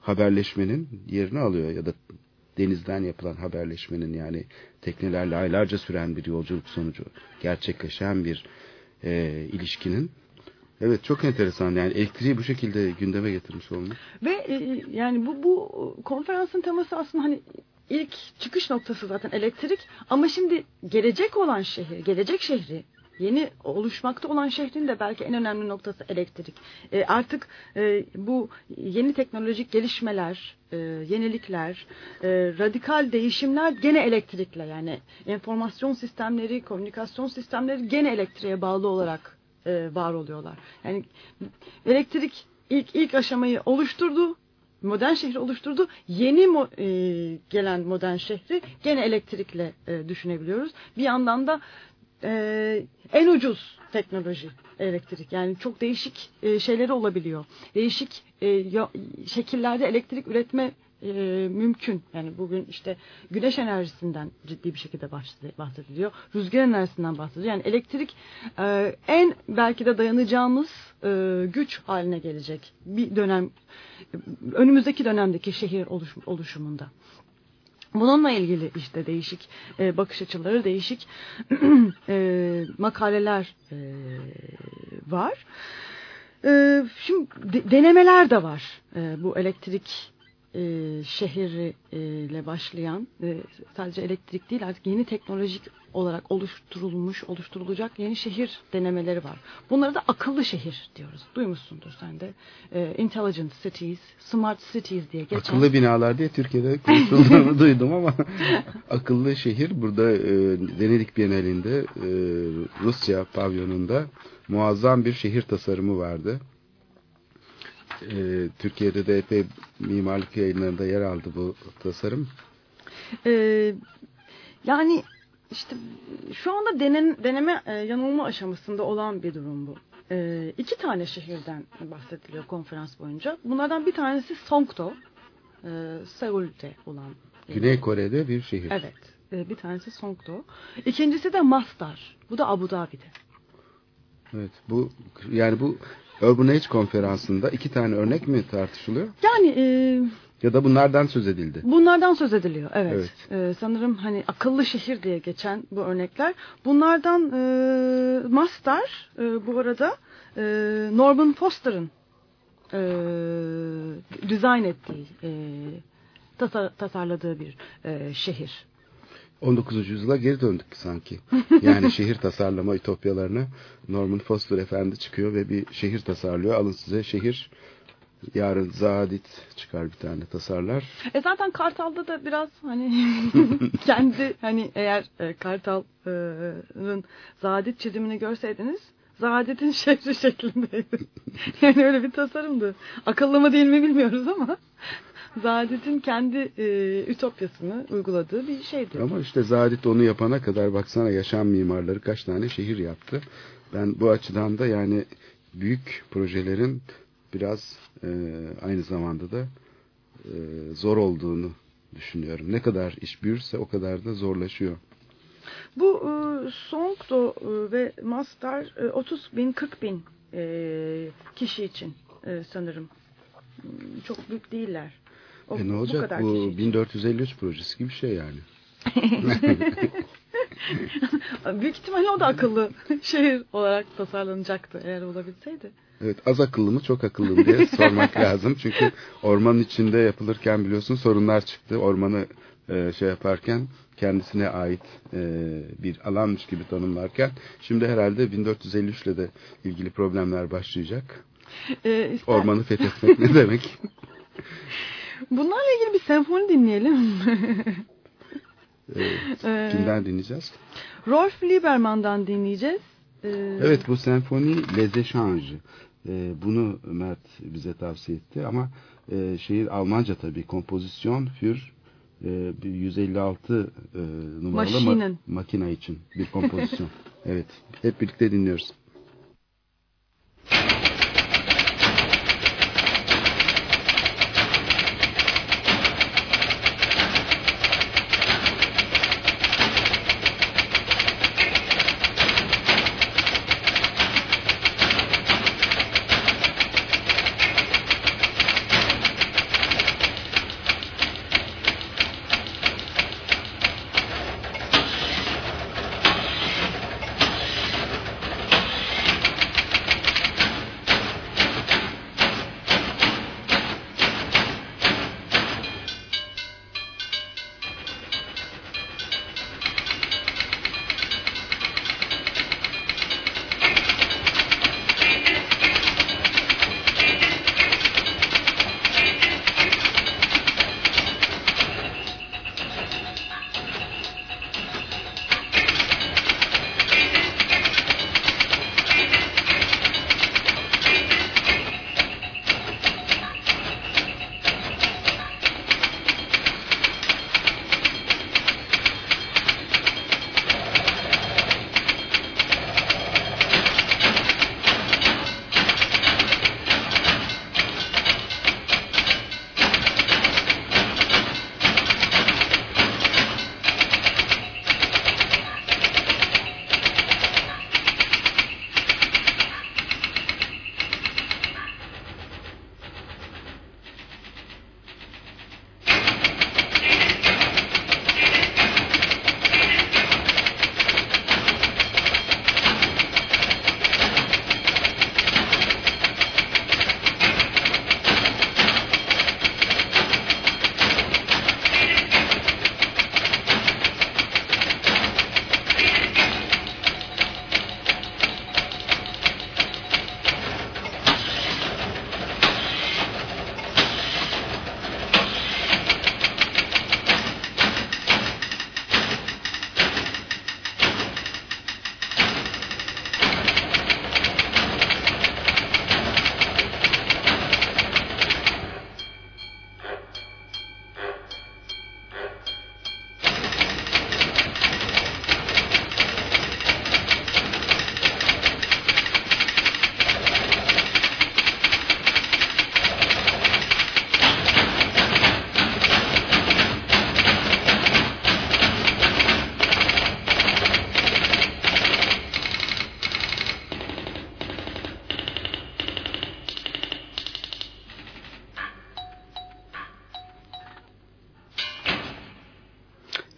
haberleşmenin yerini alıyor ya da denizden yapılan haberleşmenin yani teknelerle aylarca süren bir yolculuk sonucu gerçekleşen bir e, ilişkinin evet çok enteresan yani elektriği bu şekilde gündeme getirmiş olmak. Ve e, yani bu bu konferansın teması aslında hani ilk çıkış noktası zaten elektrik ama şimdi gelecek olan şehir, gelecek şehri yeni oluşmakta olan şehrin de belki en önemli noktası elektrik. E, artık e, bu yeni teknolojik gelişmeler, e, yenilikler, e, radikal değişimler gene elektrikle yani enformasyon sistemleri, komünikasyon sistemleri gene elektriğe bağlı olarak e, var oluyorlar. Yani elektrik ilk ilk aşamayı oluşturdu. Modern şehri oluşturdu. Yeni mo e, gelen modern şehri gene elektrikle e, düşünebiliyoruz. Bir yandan da e, en ucuz teknoloji elektrik. Yani çok değişik e, şeyleri olabiliyor. Değişik e, ya- şekillerde elektrik üretme e, mümkün. Yani bugün işte güneş enerjisinden ciddi bir şekilde bahsed- bahsediliyor. Rüzgar enerjisinden bahsediliyor. Yani elektrik e, en belki de dayanacağımız e, güç haline gelecek bir dönem önümüzdeki dönemdeki şehir oluş, oluşumunda. Bununla ilgili işte değişik e, bakış açıları, değişik e, makaleler e, var. E, şimdi de- denemeler de var. E, bu elektrik e, şehirle başlayan e, sadece elektrik değil artık yeni teknolojik olarak oluşturulmuş, oluşturulacak yeni şehir denemeleri var. Bunlara da akıllı şehir diyoruz. Duymuşsundur sen de. E, intelligent cities, smart cities diye geçen. Akıllı binalar diye Türkiye'de konuşulduğunu duydum ama akıllı şehir burada e, Venedik Bienalinde e, Rusya pavyonunda muazzam bir şehir tasarımı vardı. E, Türkiye'de de epey mimarlık yayınlarında yer aldı bu tasarım. Ee, yani işte şu anda denen, deneme e, yanılma aşamasında olan bir durum bu. e, iki tane şehirden bahsediliyor konferans boyunca. Bunlardan bir tanesi Songdo, e, Seul'de olan. Güney Kore'de bir şehir. Evet, e, bir tanesi Songdo. İkincisi de Mastar, bu da Abu Dhabi'de. Evet, bu yani bu Urban Age konferansında iki tane örnek mi tartışılıyor? Yani e, Ya da bunlardan söz edildi. bunlardan söz ediliyor. Evet. Evet. E, sanırım hani akıllı şehir diye geçen bu örnekler. Bunlardan e, Mastar e, bu arada e, Norman Foster'ın e, dizayn ettiği, e, tasar- tasarladığı bir e, şehir. 19. yüzyıla geri döndük sanki. Yani şehir tasarlama ütopyalarına Norman Foster efendi çıkıyor ve bir şehir tasarlıyor. Alın size şehir. Yarın Zadit çıkar bir tane tasarlar. E zaten Kartal'da da biraz hani kendi hani eğer e, Kartal'ın Zadit çizimini görseydiniz Zadit'in şehri şeklindeydi. yani öyle bir tasarımdı. Akıllı mı değil mi bilmiyoruz ama Zadit'in kendi e, ütopyasını uyguladığı bir şeydi. Ama işte Zadit onu yapana kadar baksana yaşam mimarları kaç tane şehir yaptı. Ben bu açıdan da yani büyük projelerin biraz e, aynı zamanda da e, zor olduğunu düşünüyorum. Ne kadar iş büyürse o kadar da zorlaşıyor. Bu e, Songdo e, ve Mastar e, 30 bin 40 bin e, kişi için e, sanırım. Hmm, Çok büyük değiller. O- e ne olacak bu, için. 1453 projesi gibi bir şey yani. Büyük ihtimalle o da akıllı şehir olarak tasarlanacaktı eğer olabilseydi. Evet az akıllı mı çok akıllı mı diye sormak lazım. Çünkü ormanın içinde yapılırken biliyorsun sorunlar çıktı. Ormanı e, şey yaparken kendisine ait e, bir alanmış gibi tanımlarken şimdi herhalde 1453 ile de ilgili problemler başlayacak. Ee, ister- Ormanı fethetmek ne demek? Bunlarla ilgili bir senfoni dinleyelim. E, Ee, kimden dinleyeceğiz? Rolf Lieberman'dan dinleyeceğiz. Ee, Evet bu senfoni Les Échanges. E, bunu Mert bize tavsiye etti ama e, şehir Almanca tabii. Kompozisyon für e, bir 156 e, numaralı ma- makine için bir kompozisyon. evet. Hep birlikte dinliyoruz.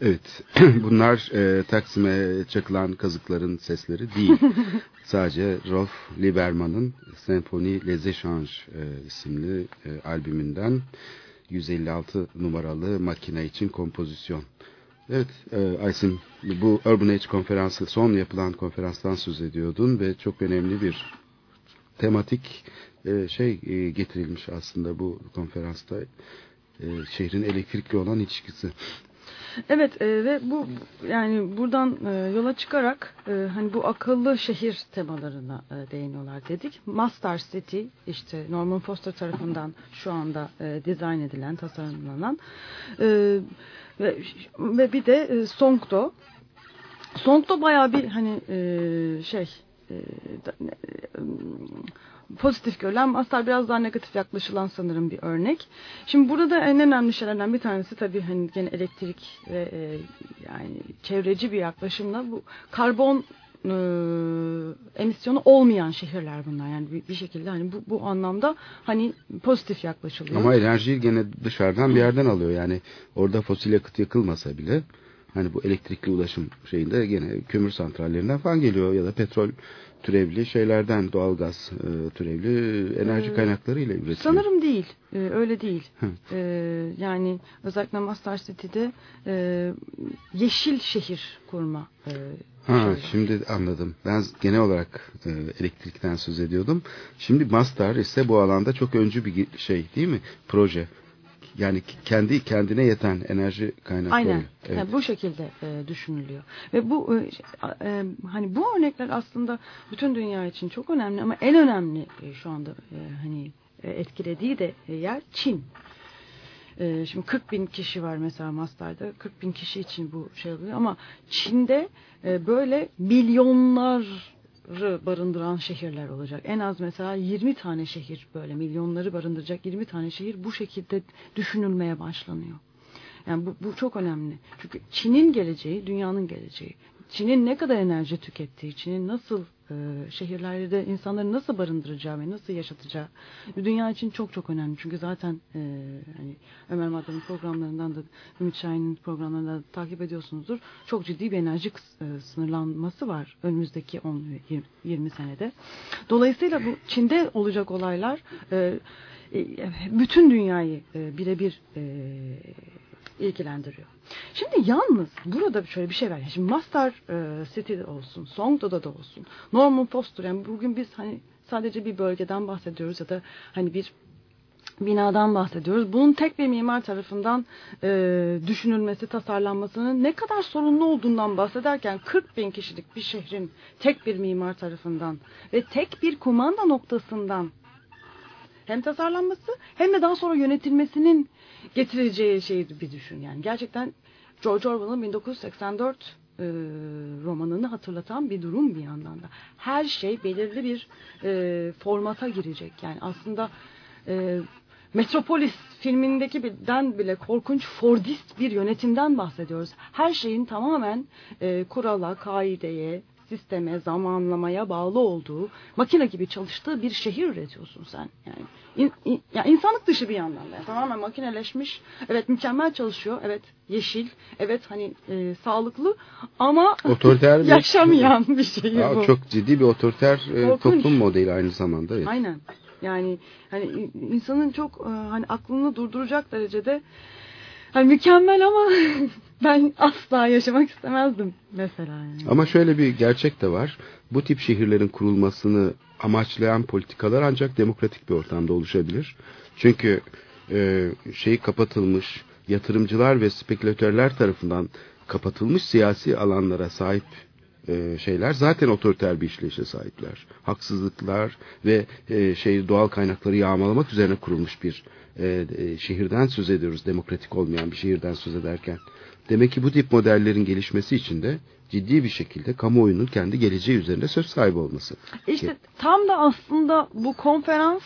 Evet, bunlar e, Taksim'e çakılan kazıkların sesleri değil. Sadece Rolf Lieberman'ın Senfoni Les Échanges e, isimli e, albümünden 156 numaralı makine için kompozisyon. Evet, e, Aysim bu Urban Age konferansı son yapılan konferanstan söz ediyordun ve çok önemli bir tematik e, şey e, getirilmiş aslında bu konferansta e, şehrin elektrikli olan ilişkisi. Evet e, ve bu yani buradan e, yola çıkarak e, hani bu akıllı şehir temalarına e, değiniyorlar dedik. Master City işte Norman Foster tarafından şu anda e, dizayn edilen, tasarlanan e, ve, ve bir de e, Songdo. Songdo bayağı bir hani e, şey e, e, pozitif görülen Master biraz daha negatif yaklaşılan sanırım bir örnek. Şimdi burada en önemli şeylerden bir tanesi tabii hani gene elektrik ve e, yani çevreci bir yaklaşımla bu karbon e, emisyonu olmayan şehirler bunlar. Yani bir, bir şekilde hani bu, bu anlamda hani pozitif yaklaşılıyor. Ama enerjiyi gene dışarıdan bir yerden alıyor. Yani orada fosil yakıt yakılmasa bile hani bu elektrikli ulaşım şeyinde gene kömür santrallerinden falan geliyor ya da petrol türevli şeylerden doğalgaz e, türevli enerji Ee, kaynaklarıyla üretiliyor. Sanırım değil. Ee, öyle değil. Ee, yani özellikle Master City'de e, yeşil şehir kurma e, Ha, şey. şimdi anladım. Ben genel olarak e, elektrikten söz ediyordum. Şimdi Mastar ise bu alanda çok öncü bir şey değil mi? Proje. Yani kendi kendine yeten enerji kaynakları. Aynen. Evet. Yani bu şekilde e, düşünülüyor. Ve bu e, e, hani bu örnekler aslında bütün dünya için çok önemli ama en önemli e, şu anda e, hani e, etkilediği de e, yer Çin. E, şimdi 40 bin kişi var mesela Master'da. 40 bin kişi için bu şey oluyor ama Çin'de e, böyle milyonları barındıran şehirler olacak. En az mesela 20 tane şehir böyle milyonları barındıracak 20 tane şehir bu şekilde düşünülmeye başlanıyor. Yani bu, bu çok önemli. Çünkü Çin'in geleceği, dünyanın geleceği. Çin'in ne kadar enerji tükettiği, Çin'in nasıl e, şehirlerde insanları nasıl barındıracağı ve nasıl yaşatacağı dünya için çok çok önemli. Çünkü zaten e, hani Ömer Madran'ın programlarından da Ümit Şahin'in programlarından da takip ediyorsunuzdur. Çok ciddi bir enerji e, sınırlanması var önümüzdeki 10 20, 20 senede. Dolayısıyla bu Çin'de olacak olaylar e, e, bütün dünyayı e, birebir e, ilgilendiriyor. Şimdi yalnız burada şöyle bir şey var. Şimdi Master e, City'de olsun, Songdo'da da olsun, Norman Foster yani bugün biz hani sadece bir bölgeden bahsediyoruz ya da hani bir binadan bahsediyoruz. Bunun tek bir mimar tarafından e, düşünülmesi, tasarlanmasının ne kadar sorunlu olduğundan bahsederken 40 bin kişilik bir şehrin tek bir mimar tarafından ve tek bir kumanda noktasından hem tasarlanması hem de daha sonra yönetilmesinin getireceği şeyi bir düşün. Yani gerçekten George Orwell'ın 1984 e, romanını hatırlatan bir durum bir yandan da. Her şey belirli bir e, formata girecek. Yani aslında e, Metropolis filmindeki birden bile korkunç Fordist bir yönetimden bahsediyoruz. Her şeyin tamamen e, kurala, kaideye, sisteme, zamanlamaya bağlı olduğu, makine gibi çalıştığı bir şehir üretiyorsun sen. Yani in, in, ya insanlık dışı bir yandan da. Yani tamamen makineleşmiş. Evet mükemmel çalışıyor. Evet yeşil. Evet hani e, sağlıklı ama Otoriter bir- yaşamayan bir Aa, bu. çok ciddi bir otoriter e, toplum modeli aynı zamanda. Evet. Aynen. Yani hani in- insanın çok e, hani aklını durduracak derecede hani mükemmel ama ben asla yaşamak istemezdim mesela. Yani. Ama şöyle bir gerçek de var. Bu tip şehirlerin kurulmasını amaçlayan politikalar ancak demokratik bir ortamda oluşabilir. Çünkü e, şey kapatılmış yatırımcılar ve spekülatörler tarafından kapatılmış siyasi alanlara sahip e, şeyler zaten otoriter bir işleyişe sahipler. Haksızlıklar ve e, şey doğal kaynakları yağmalamak üzerine kurulmuş bir e, e, şehirden söz ediyoruz. Demokratik olmayan bir şehirden söz ederken. Demek ki bu tip modellerin gelişmesi için de ciddi bir şekilde kamuoyunun kendi geleceği üzerinde söz sahibi olması. İşte tam da aslında bu konferans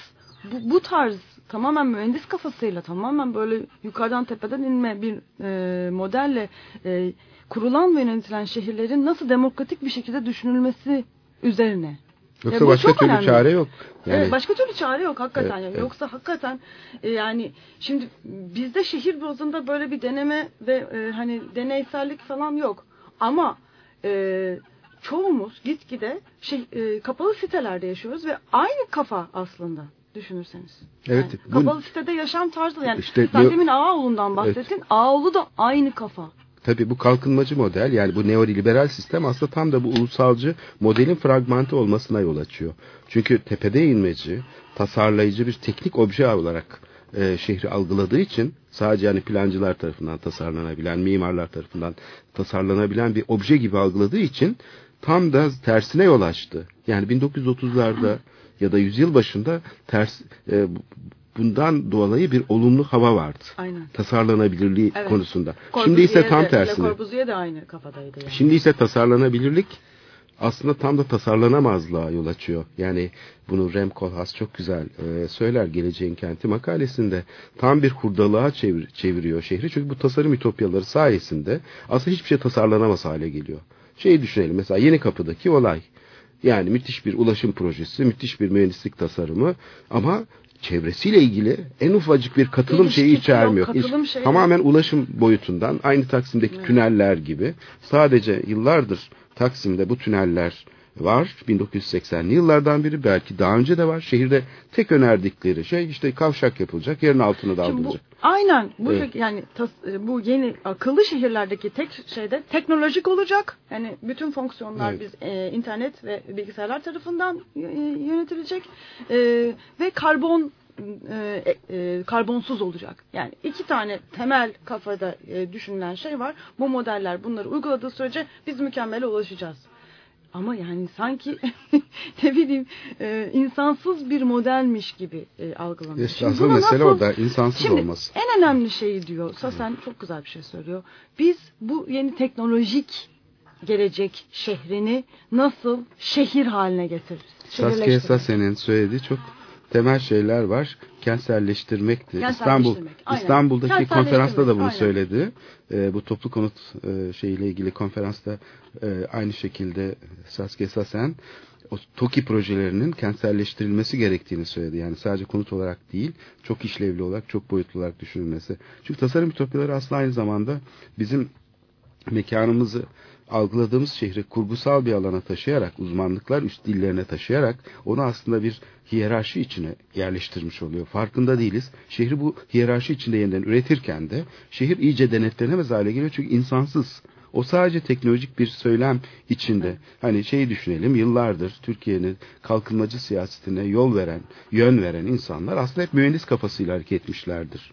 bu, bu tarz tamamen mühendis kafasıyla tamamen böyle yukarıdan tepeden inme bir e, modelle e, kurulan ve yönetilen şehirlerin nasıl demokratik bir şekilde düşünülmesi üzerine Yoksa bu başka türlü önemli. çare yok. Yani Evet, başka türlü çare yok hakikaten. Evet, Yani evet. Yoksa hakikaten e, yani şimdi bizde şehir bazında böyle bir deneme ve e, hani deneysellik falan yok. Ama e, çoğumuz gitgide şey, e, kapalı sitelerde yaşıyoruz ve aynı kafa aslında düşünürseniz. Evet, Yani bu- kapalı sitede yaşam tarzı yani İşte sen demin Ağaoğlu'ndan bahsettin. Ağaoğlu da aynı kafa. Tabii bu kalkınmacı model yani bu neoliberal sistem aslında tam da bu ulusalcı modelin fragmenti olmasına yol açıyor. Çünkü tepede inmeci, tasarlayıcı bir teknik obje olarak e, şehri algıladığı için sadece yani plancılar tarafından tasarlanabilen, mimarlar tarafından tasarlanabilen bir obje gibi algıladığı için tam da tersine yol açtı. Yani 1930'larda ya da yüzyıl başında ters e, bundan dolayı bir olumlu hava vardı. Aynen. tasarlanabilirliği Evet. konusunda. Şimdi ise tam de- tersine. Corbusier de aynı kafadaydı yani. Şimdi ise tasarlanabilirlik aslında tam da tasarlanamazlığa yol açıyor. Yani bunu Rem Koolhaas çok güzel e, söyler Geleceğin Kenti makalesinde. Tam bir hurdalığa çevir, çeviriyor şehri. Çünkü bu tasarım ütopyaları sayesinde aslında hiçbir şey tasarlanamaz hale geliyor. Şeyi düşünelim mesela Yeni Kapı'daki olay. Yani müthiş bir ulaşım projesi, müthiş bir mühendislik tasarımı ama çevresiyle ilgili en ufacık bir katılım İlişkisi şeyi yok, içermiyor. katılım şeyi- Tamamen ulaşım boyutundan aynı Taksim'deki tüneller gibi. Sadece yıllardır Taksim'de bu tüneller var. 1980'li yıllardan biri belki daha önce de var. Şehirde tek önerdikleri şey işte kavşak yapılacak, yerin bu, daldırılacak. aynen bu Evet. yani tas- e, bu yeni akıllı şehirlerdeki tek şeyde teknolojik olacak. Yani bütün fonksiyonlar Evet. biz e, internet ve bilgisayarlar tarafından y- y- yönetilecek E, ve karbon e, e, karbonsuz olacak. Yani iki tane temel kafada e, düşünülen şey var. Bu modeller bunları uyguladığı sürece biz mükemmele ulaşacağız. Ama yani sanki ne bileyim e, insansız bir modelmiş gibi e, algılanıyor. İşte Şimdi mesele nasıl- orada insansız Şimdi olması. en önemli şeyi diyor. Sasen çok güzel bir şey söylüyor. Biz bu yeni teknolojik gelecek şehrini nasıl şehir haline getiririz? Saskia. Sasen'in söylediği çok temel şeyler var. Kentselleştirmekti. İstanbul aynen. İstanbul'daki konferansta da bunu aynen. söyledi. Ee, bu toplu konut e, şeyiyle ilgili konferansta e, aynı şekilde Saskia Sasen o TOKİ projelerinin kentselleştirilmesi gerektiğini söyledi. Yani sadece konut olarak değil, çok işlevli olarak, çok boyutlu olarak düşünülmesi. Çünkü tasarım ütopyaları aslında aynı zamanda bizim mekanımızı algıladığımız şehri kurgusal bir alana taşıyarak, uzmanlıklar üst dillerine taşıyarak onu aslında bir hiyerarşi içine yerleştirmiş oluyor. Farkında değiliz. Şehri bu hiyerarşi içinde yeniden üretirken de şehir iyice denetlenemez hale geliyor çünkü insansız. O sadece teknolojik bir söylem içinde. Hani şeyi düşünelim yıllardır Türkiye'nin kalkınmacı siyasetine yol veren, yön veren insanlar aslında hep mühendis kafasıyla hareket etmişlerdir.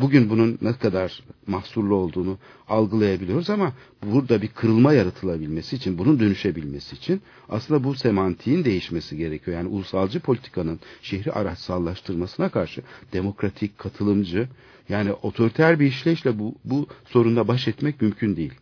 Bugün bunun ne kadar mahsurlu olduğunu algılayabiliyoruz ama burada bir kırılma yaratılabilmesi için, bunun dönüşebilmesi için aslında bu semantiğin değişmesi gerekiyor. Yani ulusalcı politikanın şehri araçsallaştırmasına karşı demokratik, katılımcı, yani otoriter bir işleyişle bu, bu sorunla baş etmek mümkün değil.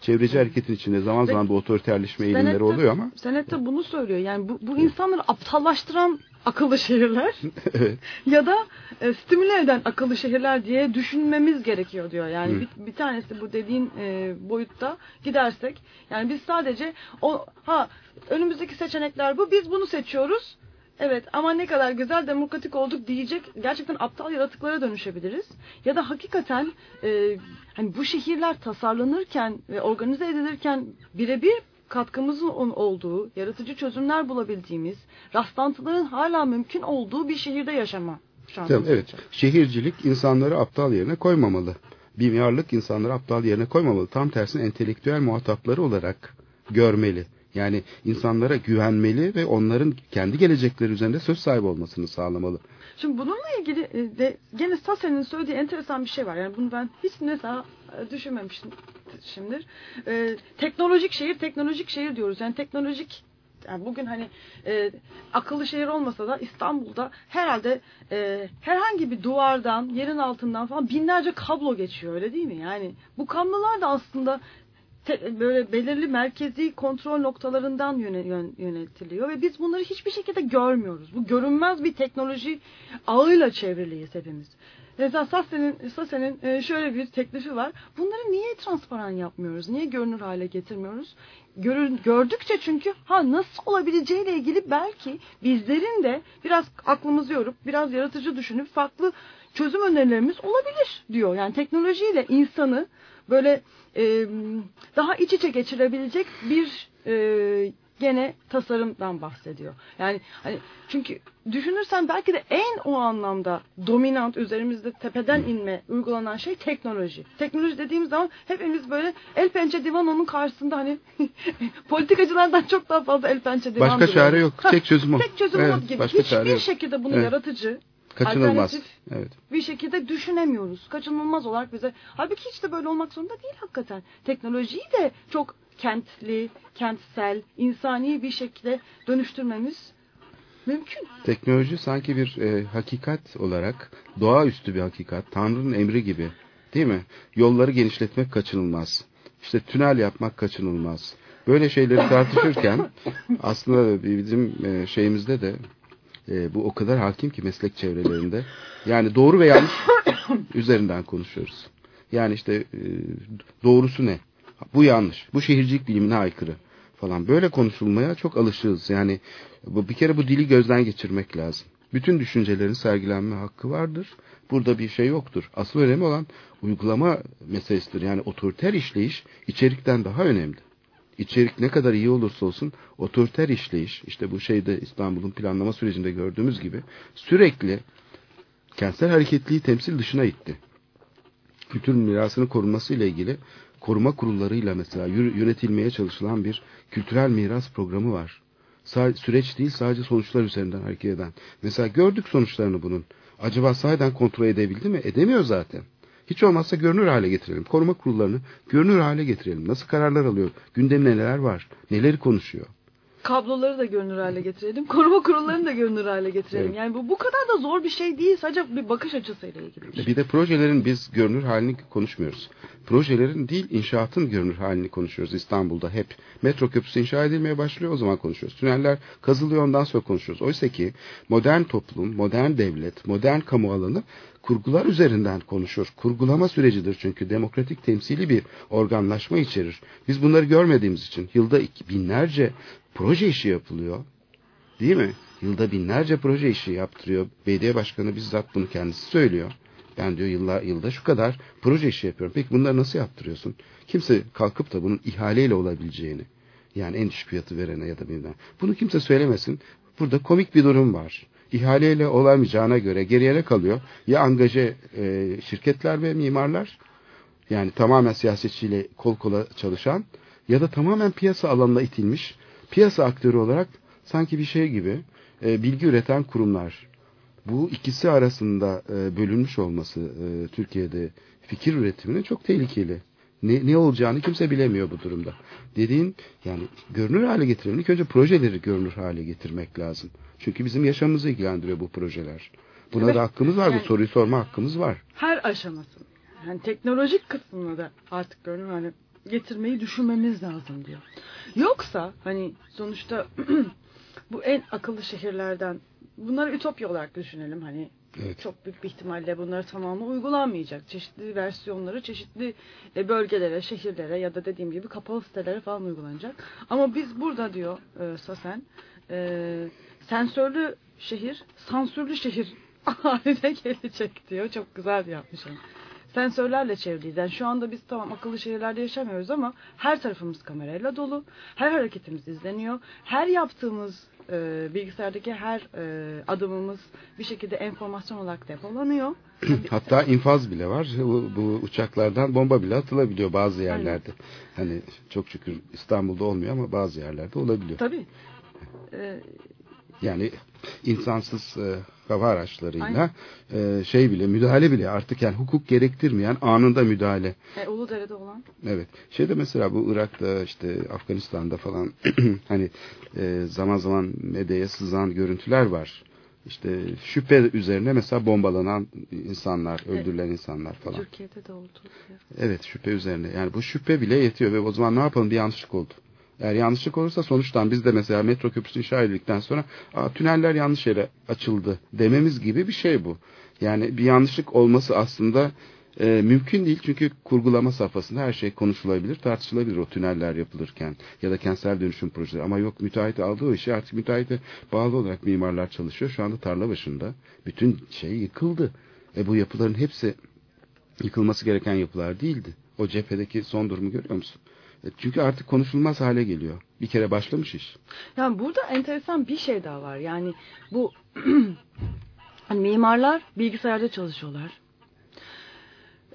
Çevreci hareketin içinde zaman zaman bu otoriterleşme eğilimleri oluyor ama Senette bunu söylüyor. Yani bu, bu insanları aptallaştıran akıllı şehirler evet. ya da e, stimüle eden akıllı şehirler diye düşünmemiz gerekiyor diyor. Yani Hı. bir, bir tanesi bu dediğin e, boyutta gidersek yani biz sadece o ha önümüzdeki seçenekler bu biz bunu seçiyoruz. Evet ama ne kadar güzel demokratik olduk diyecek gerçekten aptal yaratıklara dönüşebiliriz. Ya da hakikaten e, hani bu şehirler tasarlanırken ve organize edilirken birebir katkımızın olduğu, yaratıcı çözümler bulabildiğimiz, rastlantıların hala mümkün olduğu bir şehirde yaşama şansımız Tabii, evet. olacak. Şehircilik insanları aptal yerine koymamalı. Mimarlık insanları aptal yerine koymamalı. Tam tersine entelektüel muhatapları olarak görmeli. Yani insanlara güvenmeli ve onların kendi gelecekleri üzerinde söz sahibi olmasını sağlamalı. Şimdi bununla ilgili e, de gene Sassen'in söylediği enteresan bir şey var. Yani bunu ben hiç mesela e, düşünmemişimdir. E, teknolojik şehir, teknolojik şehir diyoruz. Yani teknolojik yani bugün hani e, akıllı şehir olmasa da İstanbul'da herhalde e, herhangi bir duvardan, yerin altından falan binlerce kablo geçiyor öyle değil mi? Yani bu kablolar da aslında böyle belirli merkezi kontrol noktalarından yöne- yön- yöneltiliyor ve biz bunları hiçbir şekilde görmüyoruz. Bu görünmez bir teknoloji ağıyla çevriliyiz hepimiz. Mesela Sassen'in Sassen'in e, şöyle bir teklifi var. Bunları niye transparan yapmıyoruz? Niye görünür hale getirmiyoruz? Görün, gördükçe çünkü ha nasıl olabileceğiyle ilgili belki bizlerin de biraz aklımızı yorup biraz yaratıcı düşünüp farklı çözüm önerilerimiz olabilir diyor. Yani teknolojiyle insanı böyle e, daha iç içe geçirebilecek bir e, gene tasarımdan bahsediyor. Yani hani çünkü düşünürsen belki de en o anlamda dominant üzerimizde tepeden inme uygulanan şey teknoloji. Teknoloji dediğimiz zaman hepimiz böyle el pençe divan onun karşısında hani politikacılardan çok daha fazla el pençe divan Başka çare yok. Tek çözüm o. Tek çözüm Evet, o gibi. başka Hiçbir şekilde bunu Evet. yaratıcı Kaçınılmaz. alternatif Evet. bir şekilde düşünemiyoruz. Kaçınılmaz olarak bize. Halbuki hiç de böyle olmak zorunda değil hakikaten. Teknolojiyi de çok kentli, kentsel, insani bir şekilde dönüştürmemiz mümkün. Teknoloji sanki bir e, hakikat olarak doğaüstü bir hakikat. Tanrı'nın emri gibi. Değil mi? Yolları genişletmek kaçınılmaz. İşte tünel yapmak kaçınılmaz. Böyle şeyleri tartışırken aslında bizim e, şeyimizde de e, bu o kadar hakim ki meslek çevrelerinde. Yani doğru ve yanlış üzerinden konuşuyoruz. Yani işte e, doğrusu ne? Bu yanlış. Bu şehircilik bilimine aykırı falan. Böyle konuşulmaya çok alışığız. Yani bu bir kere bu dili gözden geçirmek lazım. Bütün düşüncelerin sergilenme hakkı vardır. Burada bir şey yoktur. Asıl önemli olan uygulama meselesidir. Yani otoriter işleyiş içerikten daha önemli. İçerik ne kadar iyi olursa olsun otoriter işleyiş, işte bu şeyde İstanbul'un planlama sürecinde gördüğümüz gibi sürekli kentsel hareketliği temsil dışına itti. Kültür mirasının korunması ile ilgili koruma kurullarıyla mesela yönetilmeye çalışılan bir kültürel miras programı var. Süreç değil sadece sonuçlar üzerinden hareket eden. Mesela gördük sonuçlarını bunun. Acaba sahiden kontrol edebildi mi? Edemiyor zaten. Hiç olmazsa görünür hale getirelim. Koruma kurullarını görünür hale getirelim. Nasıl kararlar alıyor? Gündemde neler var? Neleri konuşuyor? Kabloları da görünür hale getirelim. Koruma kurullarını da görünür hale getirelim. Evet. Yani bu bu kadar da zor bir şey değil. Sadece bir bakış açısıyla ilgili bir şey. Bir de projelerin biz görünür halini konuşmuyoruz. Projelerin değil inşaatın görünür halini konuşuyoruz İstanbul'da hep. Metro köprüsü inşa edilmeye başlıyor o zaman konuşuyoruz. Tüneller kazılıyor ondan sonra konuşuyoruz. Oysa ki modern toplum, modern devlet, modern kamu alanı kurgular üzerinden konuşur. Kurgulama sürecidir çünkü demokratik temsili bir organlaşma içerir. Biz bunları görmediğimiz için yılda iki, binlerce proje işi yapılıyor. Değil mi? Yılda binlerce proje işi yaptırıyor. Belediye başkanı bizzat bunu kendisi söylüyor. Ben diyor yıllar, yılda şu kadar proje işi yapıyorum. Peki bunları nasıl yaptırıyorsun? Kimse kalkıp da bunun ihaleyle olabileceğini yani en düşük fiyatı verene ya da bilmem. Bunu kimse söylemesin. Burada komik bir durum var. İhaleyle olamayacağına göre geriye kalıyor? Ya angaje e, şirketler ve mimarlar yani tamamen siyasetçiyle kol kola çalışan ya da tamamen piyasa alanına itilmiş piyasa aktörü olarak sanki bir şey gibi e, bilgi üreten kurumlar. Bu ikisi arasında e, bölünmüş olması e, Türkiye'de fikir üretiminin çok tehlikeli. Ne, ne olacağını kimse bilemiyor bu durumda. Dediğin yani görünür hale getirelim. İlk önce projeleri görünür hale getirmek lazım. Çünkü bizim yaşamımızı ilgilendiriyor bu projeler. Buna Evet. da hakkımız var. Yani- Bu soruyu sorma hakkımız var. Her aşamasını. Yani teknolojik kısmını da artık görünür hale getirmeyi düşünmemiz lazım diyor. Yoksa hani sonuçta bu en akıllı şehirlerden bunları ütopya olarak düşünelim hani Evet. çok büyük bir ihtimalle bunları tamamı uygulanmayacak. Çeşitli versiyonları çeşitli e, bölgelere, şehirlere ya da dediğim gibi kapalı sitelere falan uygulanacak. Ama biz burada diyor e, Sasen e, sensörlü şehir, sansürlü şehir haline gelecek diyor. Çok güzel yapmış. onu. Sensörlerle çevriliyiz. Yani şu anda biz tamam akıllı şehirlerde yaşamıyoruz ama her tarafımız kamerayla dolu. Her hareketimiz izleniyor. Her yaptığımız e, bilgisayardaki her e, adımımız bir şekilde enformasyon olarak depolanıyor. Hatta infaz bile var. Bu, bu uçaklardan bomba bile atılabiliyor bazı yerlerde. Hani çok şükür İstanbul'da olmuyor ama bazı yerlerde olabiliyor. Tabii. E, Yani insansız e, hava araçlarıyla e, şey bile müdahale bile artık yani hukuk gerektirmeyen anında müdahale. e, Uludere'de olan Evet. Şeyde mesela bu Irak'ta işte Afganistan'da falan hani e, zaman zaman medyaya sızan görüntüler var. İşte şüphe üzerine mesela bombalanan insanlar, Evet. öldürülen insanlar falan. Türkiye'de de oldu. Evet şüphe üzerine. Yani bu şüphe bile yetiyor ve o zaman ne yapalım bir yanlışlık oldu. Eğer yanlışlık olursa sonuçtan biz de mesela metro köprüsü inşa edildikten sonra Aa, tüneller yanlış yere açıldı dememiz gibi bir şey bu. Yani bir yanlışlık olması aslında e, mümkün değil çünkü kurgulama safhasında her şey konuşulabilir, tartışılabilir o tüneller yapılırken ya da kentsel dönüşüm projeleri. Ama yok müteahhit aldığı o işi artık müteahhite bağlı olarak mimarlar çalışıyor. Şu anda tarla başında bütün şey yıkıldı. E bu yapıların hepsi yıkılması gereken yapılar değildi. O cephedeki son durumu görüyor musun? E, Çünkü artık konuşulmaz hale geliyor. Bir kere başlamış iş. Yani burada enteresan bir şey daha var. Yani bu hani mimarlar bilgisayarda çalışıyorlar.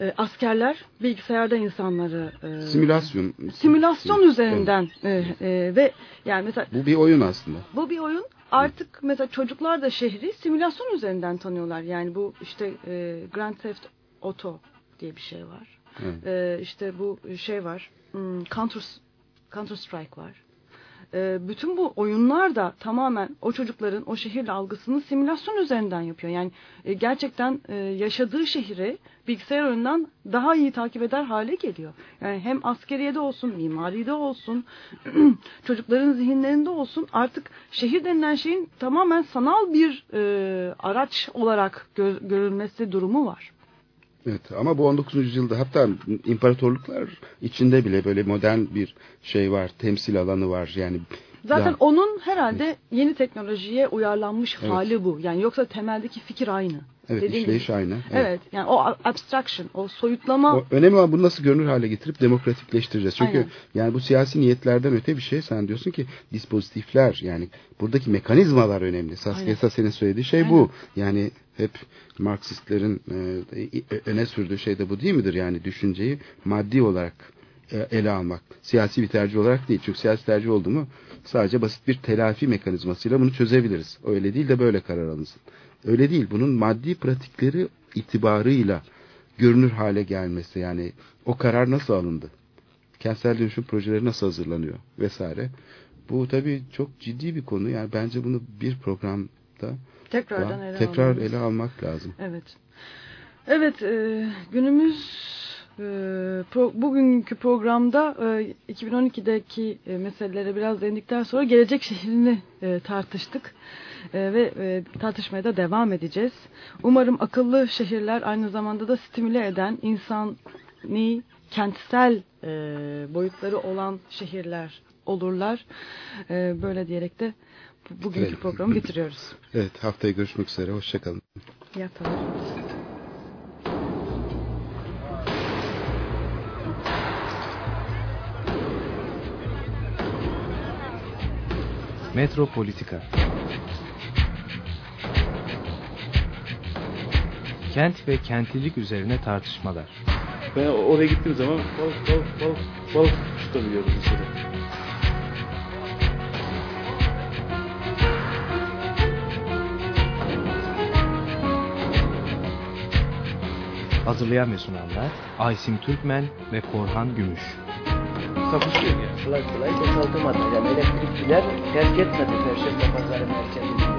E, askerler bilgisayarda insanları e, Simülasyon. simülasyon Evet. üzerinden e, e, ve yani mesela Bu bir oyun aslında. bu bir oyun artık mesela çocuklar da şehri simülasyon üzerinden tanıyorlar. Yani bu işte e, Grand Theft Auto diye bir şey var. Evet. E, işte bu şey var. hmm, Counter Counter Strike var. E, bütün bu oyunlar da tamamen o çocukların o şehirle algısını simülasyon üzerinden yapıyor. Yani e, gerçekten e, yaşadığı şehri bilgisayar önünden daha iyi takip eder hale geliyor. Yani hem askeriyede olsun, mimaride olsun, çocukların zihinlerinde olsun artık şehir denilen şeyin tamamen sanal bir e, araç olarak gö- görülmesi durumu var. Evet ama bu 19. yüzyılda hatta imparatorluklar içinde bile böyle modern bir şey var. Temsil alanı var. Yani Zaten Ya- onun herhalde yeni teknolojiye uyarlanmış Evet. hali bu. Yani yoksa temeldeki fikir aynı. evet Dediğim işleyiş gibi. aynı. Evet. yani o abstraction, o soyutlama O önemli olan bunu nasıl görünür hale getirip demokratikleştireceğiz. Çünkü Aynen. yani bu siyasi niyetlerden öte bir şey. Sen diyorsun ki dispozitifler yani buradaki mekanizmalar önemli. Aynen. esas senin söylediği şey bu. Yani hep Marksistlerin e, öne sürdüğü şey de bu değil midir? Yani düşünceyi maddi olarak e, ele almak. Siyasi bir tercih olarak değil. Çünkü siyasi tercih oldu mu sadece basit bir telafi mekanizmasıyla bunu çözebiliriz. Öyle değil de böyle karar alınsın. Öyle değil. Bunun maddi pratikleri itibarıyla görünür hale gelmesi yani o karar nasıl alındı? Kentsel dönüşüm projeleri nasıl hazırlanıyor vesaire. Bu tabii çok ciddi bir konu. Yani bence bunu bir programda tekrardan ele tekrar almamız. ele almak lazım. Evet. Evet, e, günümüz e, pro- bugünkü programda e, 2012'deki e, meselelere biraz değindikten sonra gelecek şehrini e, tartıştık E, ve e, tartışmaya da devam edeceğiz. Umarım akıllı şehirler aynı zamanda da stimüle eden insani kentsel e, boyutları olan şehirler olurlar. E, böyle diyerek de bugünkü Evet. programı bitiriyoruz. Evet haftaya görüşmek üzere. Hoşçakalın. İyi haftalar. Metropolitika Kent ve kentlilik üzerine tartışmalar. Ben oraya gittiğim zaman balık balık balık balık tutabiliyorum mesela. Hazırlayan ve sunanlar Aysim Türkmen ve Korhan Gümüş. Takusuyor. Kolay kolay boşaltamadı. Yani elektrikçiler terk etmedi Perşembe Pazarı merkezini.